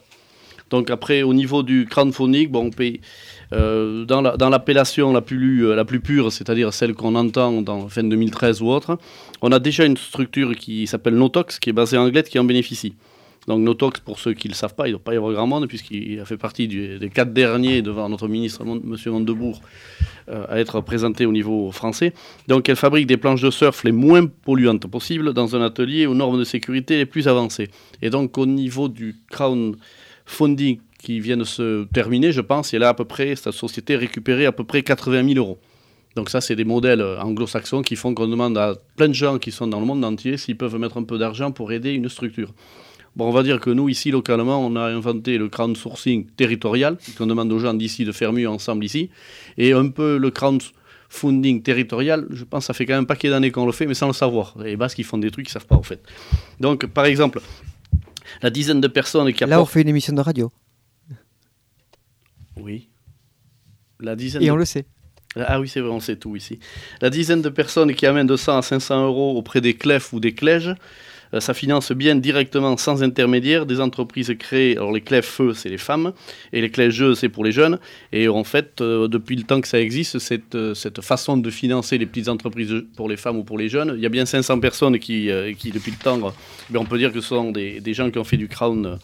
Donc après, au niveau du crowdfunding, bon, euh, dans la- dans l'appellation la, plus, euh, la plus pure, c'est-à-dire celle qu'on entend dans fin 2013 ou autre, on a déjà une structure qui s'appelle Notox, qui est basée en Angleterre, qui en bénéficie. Donc Notox, pour ceux qui ne le savent pas, il ne doit pas y avoir grand monde, puisqu'il a fait partie des quatre derniers devant notre ministre, M. Montebourg, euh, à être présenté au niveau français. Donc elle fabrique des planches de surf les moins polluantes possibles dans un atelier aux normes de sécurité les plus avancées. Et donc au niveau du crowdfunding qui vient de se terminer, je pense, elle a à peu près, cette société récupéré à peu près 80 000 euros. Donc ça, c'est des modèles anglo-saxons qui font qu'on demande à plein de gens qui sont dans le monde entier s'ils peuvent mettre un peu d'argent pour aider une structure. Bon, on va dire que nous, ici, localement, on a inventé le crowdsourcing territorial, qu'on demande aux gens d'ici de faire mieux ensemble ici, et un peu le crowdfunding territorial, je pense que ça fait quand même un paquet d'années qu'on le fait, mais sans le savoir. Les Basques, ils font des trucs qu'ils ne savent pas, en fait. Donc, par exemple, la dizaine de personnes qui Là, on apportent... fait une émission de radio, Oui. La dizaine et de on le sait. Ah oui, c'est vrai, on sait tout ici. La dizaine de personnes qui amènent de 100 à 500 euros auprès des CLEF ou des euh, ça finance bien directement, sans intermédiaire, des entreprises créées. Alors les CLEF, eux, c'est les femmes, et les CLEJ, c'est pour les jeunes. Et en fait, euh, depuis le temps que ça existe, cette, euh, cette façon de financer les petites entreprises pour les femmes ou pour les jeunes, il y a bien 500 personnes qui, euh, qui depuis le temps, euh, on peut dire que ce sont des, des gens qui ont fait du crowd, euh,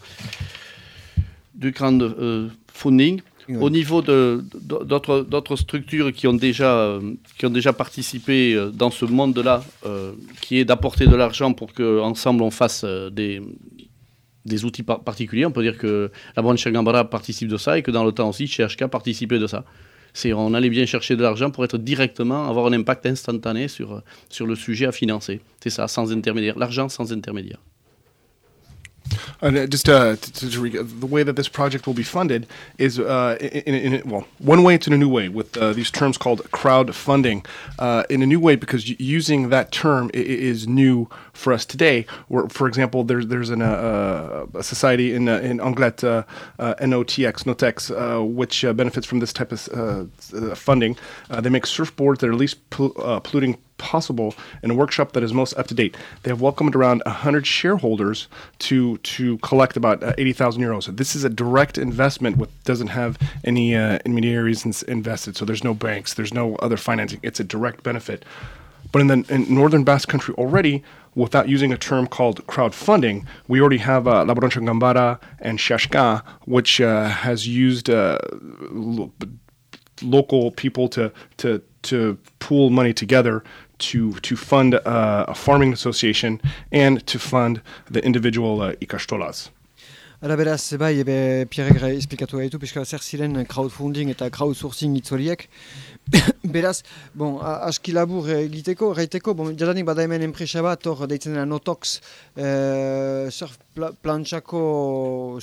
du. Au niveau d'autres structures qui ont déjà, qui ont déjà participé euh, dans ce monde-là, euh, qui est d'apporter de l'argent pour qu'ensemble on fasse euh, des, des outils par- particuliers, on peut dire que la branche Gambara participe de ça et que dans le temps aussi, CHK participait de ça. C'est on allait bien chercher de l'argent pour être directement, avoir un impact instantané sur, sur le sujet à financer. C'est ça, sans intermédiaire. L'argent sans intermédiaire. And uh, just uh, to, to, re- the way that this project will be funded is uh, in, in, in well, one way it's in a new way with uh, these terms called crowdfunding. Uh, in a new way because using that term is new for us today. Where, for example, there's there's an, uh, a society in uh, in Anglet, uh, uh, NOTX, Notex, uh, which uh, benefits from this type of uh, uh, funding. Uh, they make surfboards that are least pol- uh, polluting possible in a workshop that is most up to date. They have welcomed around 100 shareholders to to collect about uh, 80,000 euros. So this is a direct investment with doesn't have any uh, intermediaries invested. So there's no banks, there's no other financing. It's a direct benefit. But in the in northern Basque Country already, without using a term called crowdfunding, we already have uh, La Gambara and Shashka, which uh, has used uh, lo- local people to to to pool money together to to fund uh, a farming association and to fund the individual uh, ikastolas. Hala beraz, bai, ebe, Pierre esplikatu gaitu, pixka zer ziren crowdfunding eta crowdsourcing hitzoriek. beraz, bon, aski labur egiteko, gaiteko, bon, jadanik bada hemen enpresa bat, hor deitzen dena Notox, eh, surf pla,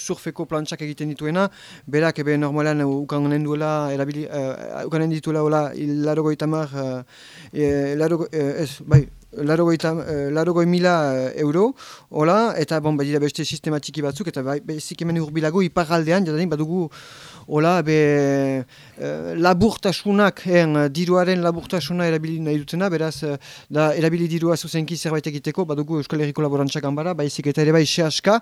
surfeko plantxak egiten dituena, berak ebe normalan ukanen duela, erabili, uh, ukanen dituela, hola, larogoita mar, uh, e, larogo, eh, ez, bai, larogoita, eh, larogoi mila eh, euro, hola, eta bon, badira beste sistematiki batzuk, eta bai, bezik hemen urbilago, iparraldean, jadanik badugu, hola, be, eh, laburtasunak, en, diruaren laburtasuna erabili nahi dutena, beraz, eh, da, erabili dirua zuzenki zerbait egiteko, badugu Euskal Herriko Laborantzak ganbara, baizik eta ere bai sehaska.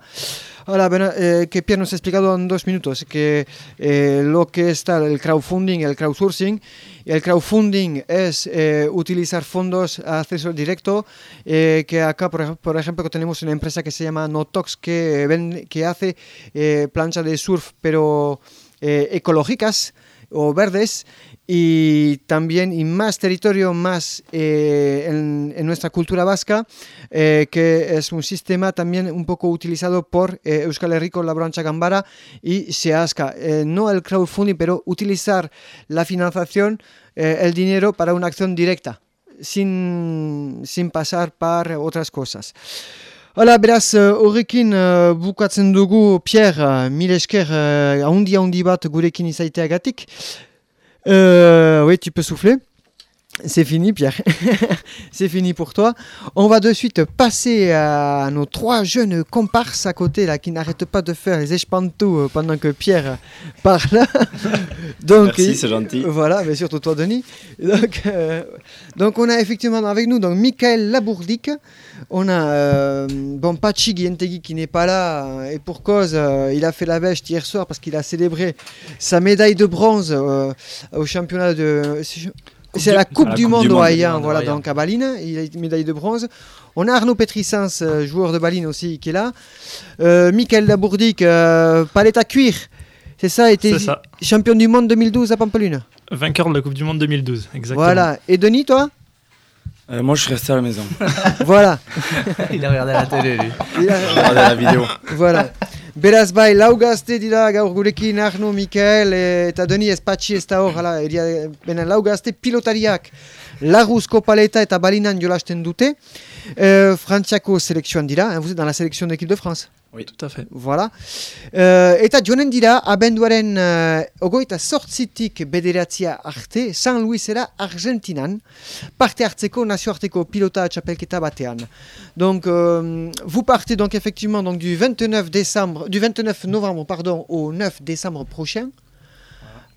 Ahora, bueno, eh, que Pierre nos explicado en dos minutos que eh, lo que está el crowdfunding, el crowdsourcing. El crowdfunding es eh, utilizar fondos a acceso directo, eh, que acá, por, por ejemplo, tenemos una empresa que se llama Notox, que, vende- que hace eh, planchas de surf, pero eh, ecológicas o verdes, y también y más territorio, más eh, en, nuestra cultura vasca, eh, que es un sistema también un poco utilizado por Euskal Herriko, La Brancha Gambara y Seasca. No el crowdfunding, pero utilizar la financiación, el dinero para una acción directa, sin, sin pasar por otras cosas. Hala, beraz, eh, horrekin uh, bukatzen dugu Pierre, uh, mil esker uh, haundi haundi bat gurekin izaiteagatik. Euh, oui, tu peux souffler. C'est fini, Pierre. C'est fini pour toi. On va de suite passer à nos trois jeunes comparses à côté là qui n'arrêtent pas de faire les espantos euh, pendant que Pierre parle. Donc, Merci, c'est gentil. Voilà, mais surtout toi, Denis. Donc, euh, donc on a effectivement avec nous donc Michael Labourdic. On a euh, bon Pachi Guientegui qui n'est pas là et pour cause, euh, il a fait la veste hier soir parce qu'il a célébré sa médaille de bronze au championnat de. C'est du- la Coupe la du Monde Monde, voilà, donc à Baline, il a une médaille de bronze. On a Arnaud Petrissens, euh, joueur de Baline aussi, qui est là. Euh, Michael Labourdic, euh, palette à cuir. C'est ça, était ça. champion du monde 2012 à Pampelune. Vainqueur de la Coupe du Monde 2012, exactement. Voilà. Et Denis, toi? Euh, moi, je suis resté à la maison. Voilà. Il a regardé la télé, lui. Il a- Regardez la vidéo. voilà. Beraz bai, lau gazte dira gaur gurekin Arno, Mikael eh, eta Doni ez patxi ez da hor, hala, eria, benen lau gazte pilotariak laguzko paleta eta balinan jolasten dute. Euh, Frantziako selekzioan dira, hein, vous êtes dans la sélection d'équipe de France. Oui, tout à fait. Voilà. Euh, eta joanen dira, abenduaren uh, ogoita sortzitik bederatzia arte, San Luisera Argentinan, parte hartzeko nazioarteko pilota txapelketa batean. Donc, euh, vous partez donc effectivement donc, du 29 décembre, du 29 novembre pardon, au 9 décembre prochain.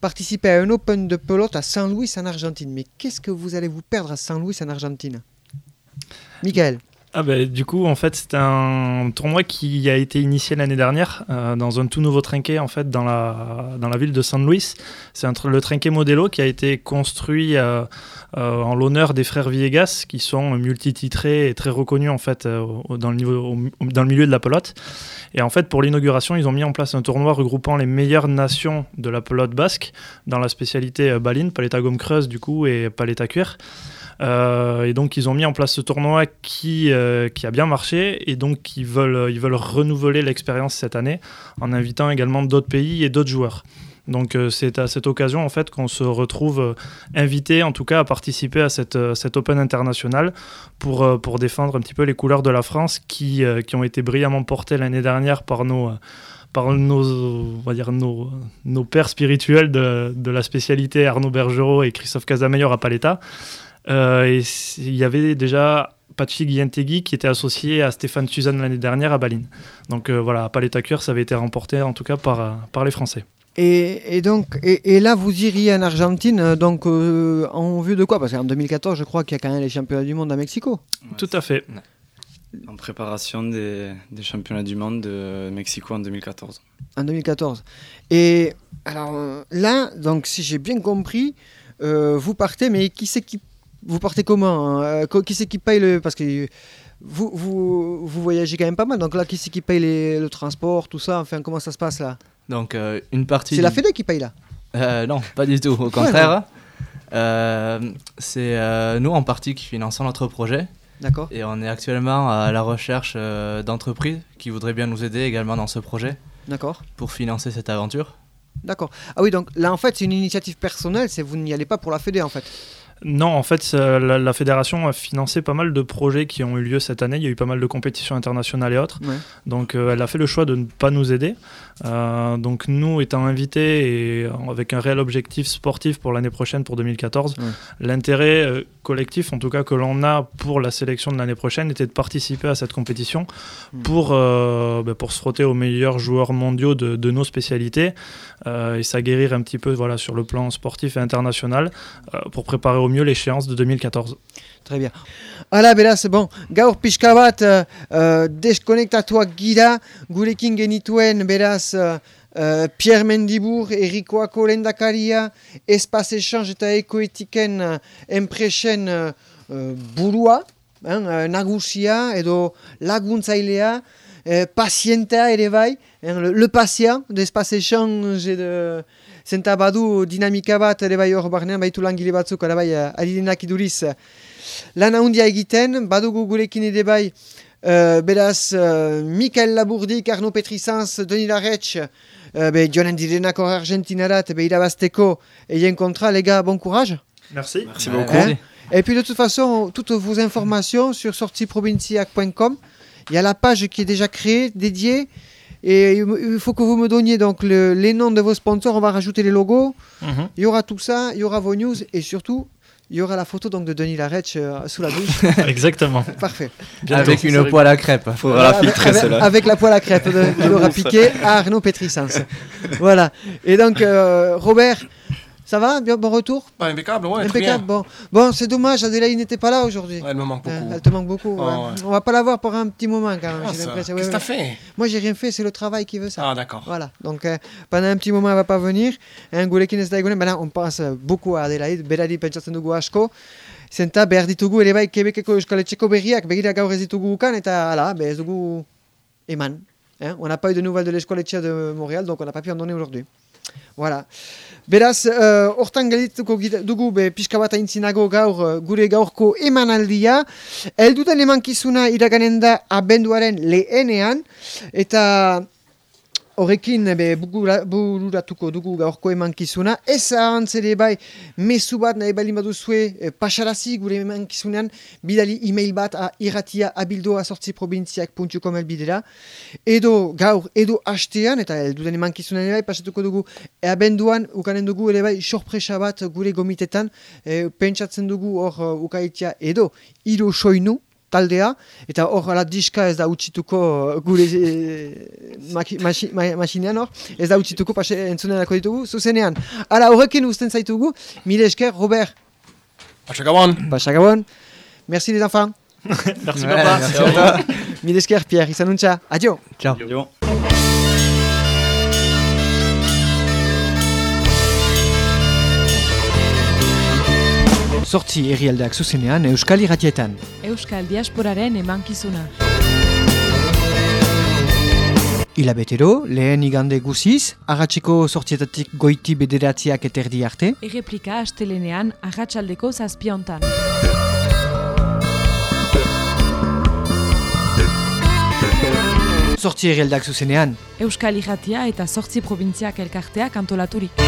Participer à un Open de pelote à San Luis en Argentine. Mais qu'est-ce que vous allez vous perdre à San Luis en Argentine? Michael Ah bah, du coup, en fait, c'est un tournoi qui a été initié l'année dernière euh, dans un tout nouveau trinquet en fait dans la dans la ville de San Luis. C'est le trinquet Modelo qui a été construit euh, euh, en l'honneur des frères Villegas qui sont multititrés et très reconnus en fait dans le niveau au- dans le milieu de la pelote. Et en fait, pour l'inauguration, ils ont mis en place un tournoi regroupant les meilleures nations de la pelote basque dans la spécialité baline, paleta gomme creuse du coup et paleta cuir. Euh, et donc ils ont mis en place ce tournoi qui, euh, qui a bien marché et donc ils veulent, ils veulent renouveler l'expérience cette année en invitant également d'autres pays et d'autres joueurs. Donc euh, c'est à cette occasion en fait qu'on se retrouve euh, invité en tout cas à participer à cette, euh, cet Open international pour, euh, pour défendre un petit peu les couleurs de la France qui, euh, qui ont été brillamment portées l'année dernière par nos, euh, par nos, on va dire nos, nos pères spirituels de, de la spécialité Arnaud Bergerot et Christophe Casamayor à Paletta. Euh, et il y avait déjà Pachi Guillentegui qui était associé à Stéphane Suzanne l'année dernière à Baline. Donc euh, voilà, à Paletta Cure, ça avait été remporté en tout cas par, euh, par les Français. Et, et donc, et, et là, vous iriez en Argentine, donc euh, en vue de quoi? Parce qu'en 2014, je crois qu'il y a quand même les championnats du monde à Mexico. Tout à fait. En préparation des, des championnats du monde de Mexico en 2014. En 2014. Et alors là, donc si j'ai bien compris, euh, vous partez, mais qui c'est qui vous partez comment hein Euh, Qui c'est qui paye le Parce que vous, vous, vous voyagez quand même pas mal. Donc là, qui c'est qui paye les- le transport, tout ça Enfin, comment ça se passe là? Donc, euh, une partie. C'est la Fédé qui paye là? Euh, non, pas du tout. Au contraire, Euh, c'est nous en partie qui finançons notre projet. D'accord. Et on est actuellement à la recherche d'entreprises qui voudraient bien nous aider également dans ce projet D'accord. pour financer cette aventure. D'accord. Ah oui, donc là, en fait, c'est une initiative personnelle. C'est vous n'y allez pas pour la Fédé, en fait? Non, en fait, ça- la, la fédération a financé pas mal de projets qui ont eu lieu cette année. Il y a eu pas mal de compétitions internationales et autres. Ouais. Donc, euh, elle a fait le choix de ne pas nous aider. Euh, donc, nous étant invités et avec un réel objectif sportif pour l'année prochaine, pour 2014, Ouais. l'intérêt euh, collectif, en tout cas, que l'on a pour la sélection de l'année prochaine, était de participer à cette compétition Mm. pour, euh, bah, pour se frotter aux meilleurs joueurs mondiaux de, de nos spécialités et s'aguerrir un petit peu voilà, sur le plan sportif et international pour préparer au mieux l'échéance de 2014. Très bien. Hala, beraz, bon, gaur pixka bat uh, uh, deskonektatuak gira, gurekin genituen, beraz, uh, uh, Pierre Mendibur, Erikoako lendakaria, Espaz Echange eta Ekoetiken enpresen uh, burua, hein, nagusia edo laguntzailea, uh, pazientea ere bai, hein, le, le patient d'Espaz Echange edo zenta badu dinamika bat ere bai hor barnean baitu langile batzuk ere bai ari denak iduriz lan handia egiten, badugu gurekin ere bai, uh, beraz, uh, Mikael Laburdik, Arno Petrizanz, Denis Larretx, uh, be, joanen direnak hor Argentinarat, be, irabazteko, eien kontra, les gars, bon courage. Merci. Merci beaucoup. Et puis de toute façon, toutes vos informations sur sortieprovinciac.com, il y a la page qui est déjà créée, dédiée, et il faut que vous me donniez donc le- les noms de vos sponsors, on va rajouter les logos, Mhm. il y aura tout ça, il y aura vos news, et surtout, il y aura la photo donc de Denis Larretch euh, sous la douche. Exactement. Parfait. Bientôt. Avec une poêle à crêpes. Faudra la Avec- filtrer avec, celle-là. avec la poêle à crêpes de, qu'il aura piqué à Arnaud Pétrissens. voilà. Et donc, euh, Robert, ça va Bien, Bon retour? Ah, impeccable, ouais, Impeccable. Bon, bon c'est dommage, Adélaïde n'était pas là aujourd'hui. Ouais, elle me manque Euh, beaucoup. elle te manque beaucoup. Oh, ouais. ouais. On va pas la voir pour un petit moment quand même. Ah. Qu'est-ce que t'as fait? Moi, j'ai rien fait, c'est le travail qui veut ça. Ah, d'accord. Voilà, donc euh, pendant un petit moment, elle va pas venir. Hein, baina on pense beaucoup à Adelaide, berari pentsatzen dugu asko. Zenta behar ditugu ere bai Quebeceko Euskal Etxeko berriak, begira gaur ez ditugu ukan, eta hala, be ez dugu eman. Hein? On n'a pas eu de nouvelles de l'école de Montréal, donc on n'a pas pu en donner aujourd'hui. Voilà. Beraz, uh, hortan geldituko gira- dugu be, pixka bat aintzinago gaur uh, gure gaurko emanaldia. Elduten emankizuna iraganen da abenduaren lehenean, eta horrekin be, bururatuko dugu gaurko emankizuna. Ez ahantzere bai, mezu bat nahi bali baduzue e, pasarazi gure emankizunean, bidali e-mail bat a irratia abildoa sortzi probintziak.com elbidera. Edo gaur, edo hastean, eta elduden emankizunean ere bai, pasatuko dugu e, abenduan, ukanen dugu ere bai, sorpresa bat gure gomitetan, e, pentsatzen dugu hor uh, ukaitia edo, iro soinu, taldea, eta hor ala diska ez da utzituko uh, gure e, maki- masi- ma- masinean hor, ez da utzituko pase entzunenako ditugu, zuzenean. Hala, horrekin usten zaitugu, mile esker, Robert, Pachagabon. Pasagabon, merci les enfants, Merci papa. mile esker, Pierre, izanuntza, adio Ciao. Yo. Sortzi herrialdeak zuzenean Euskal Irratietan. Euskal Diasporaren emankizuna. Hilabetero, lehen igande guziz, agatziko sortzietatik goiti bederatziak eterdi arte, Erreplika astelenean arratsaldeko zazpiontan. sortzi herrialdak zuzenean. Euskal Iratia eta sortzi probintziak elkarteak antolaturik.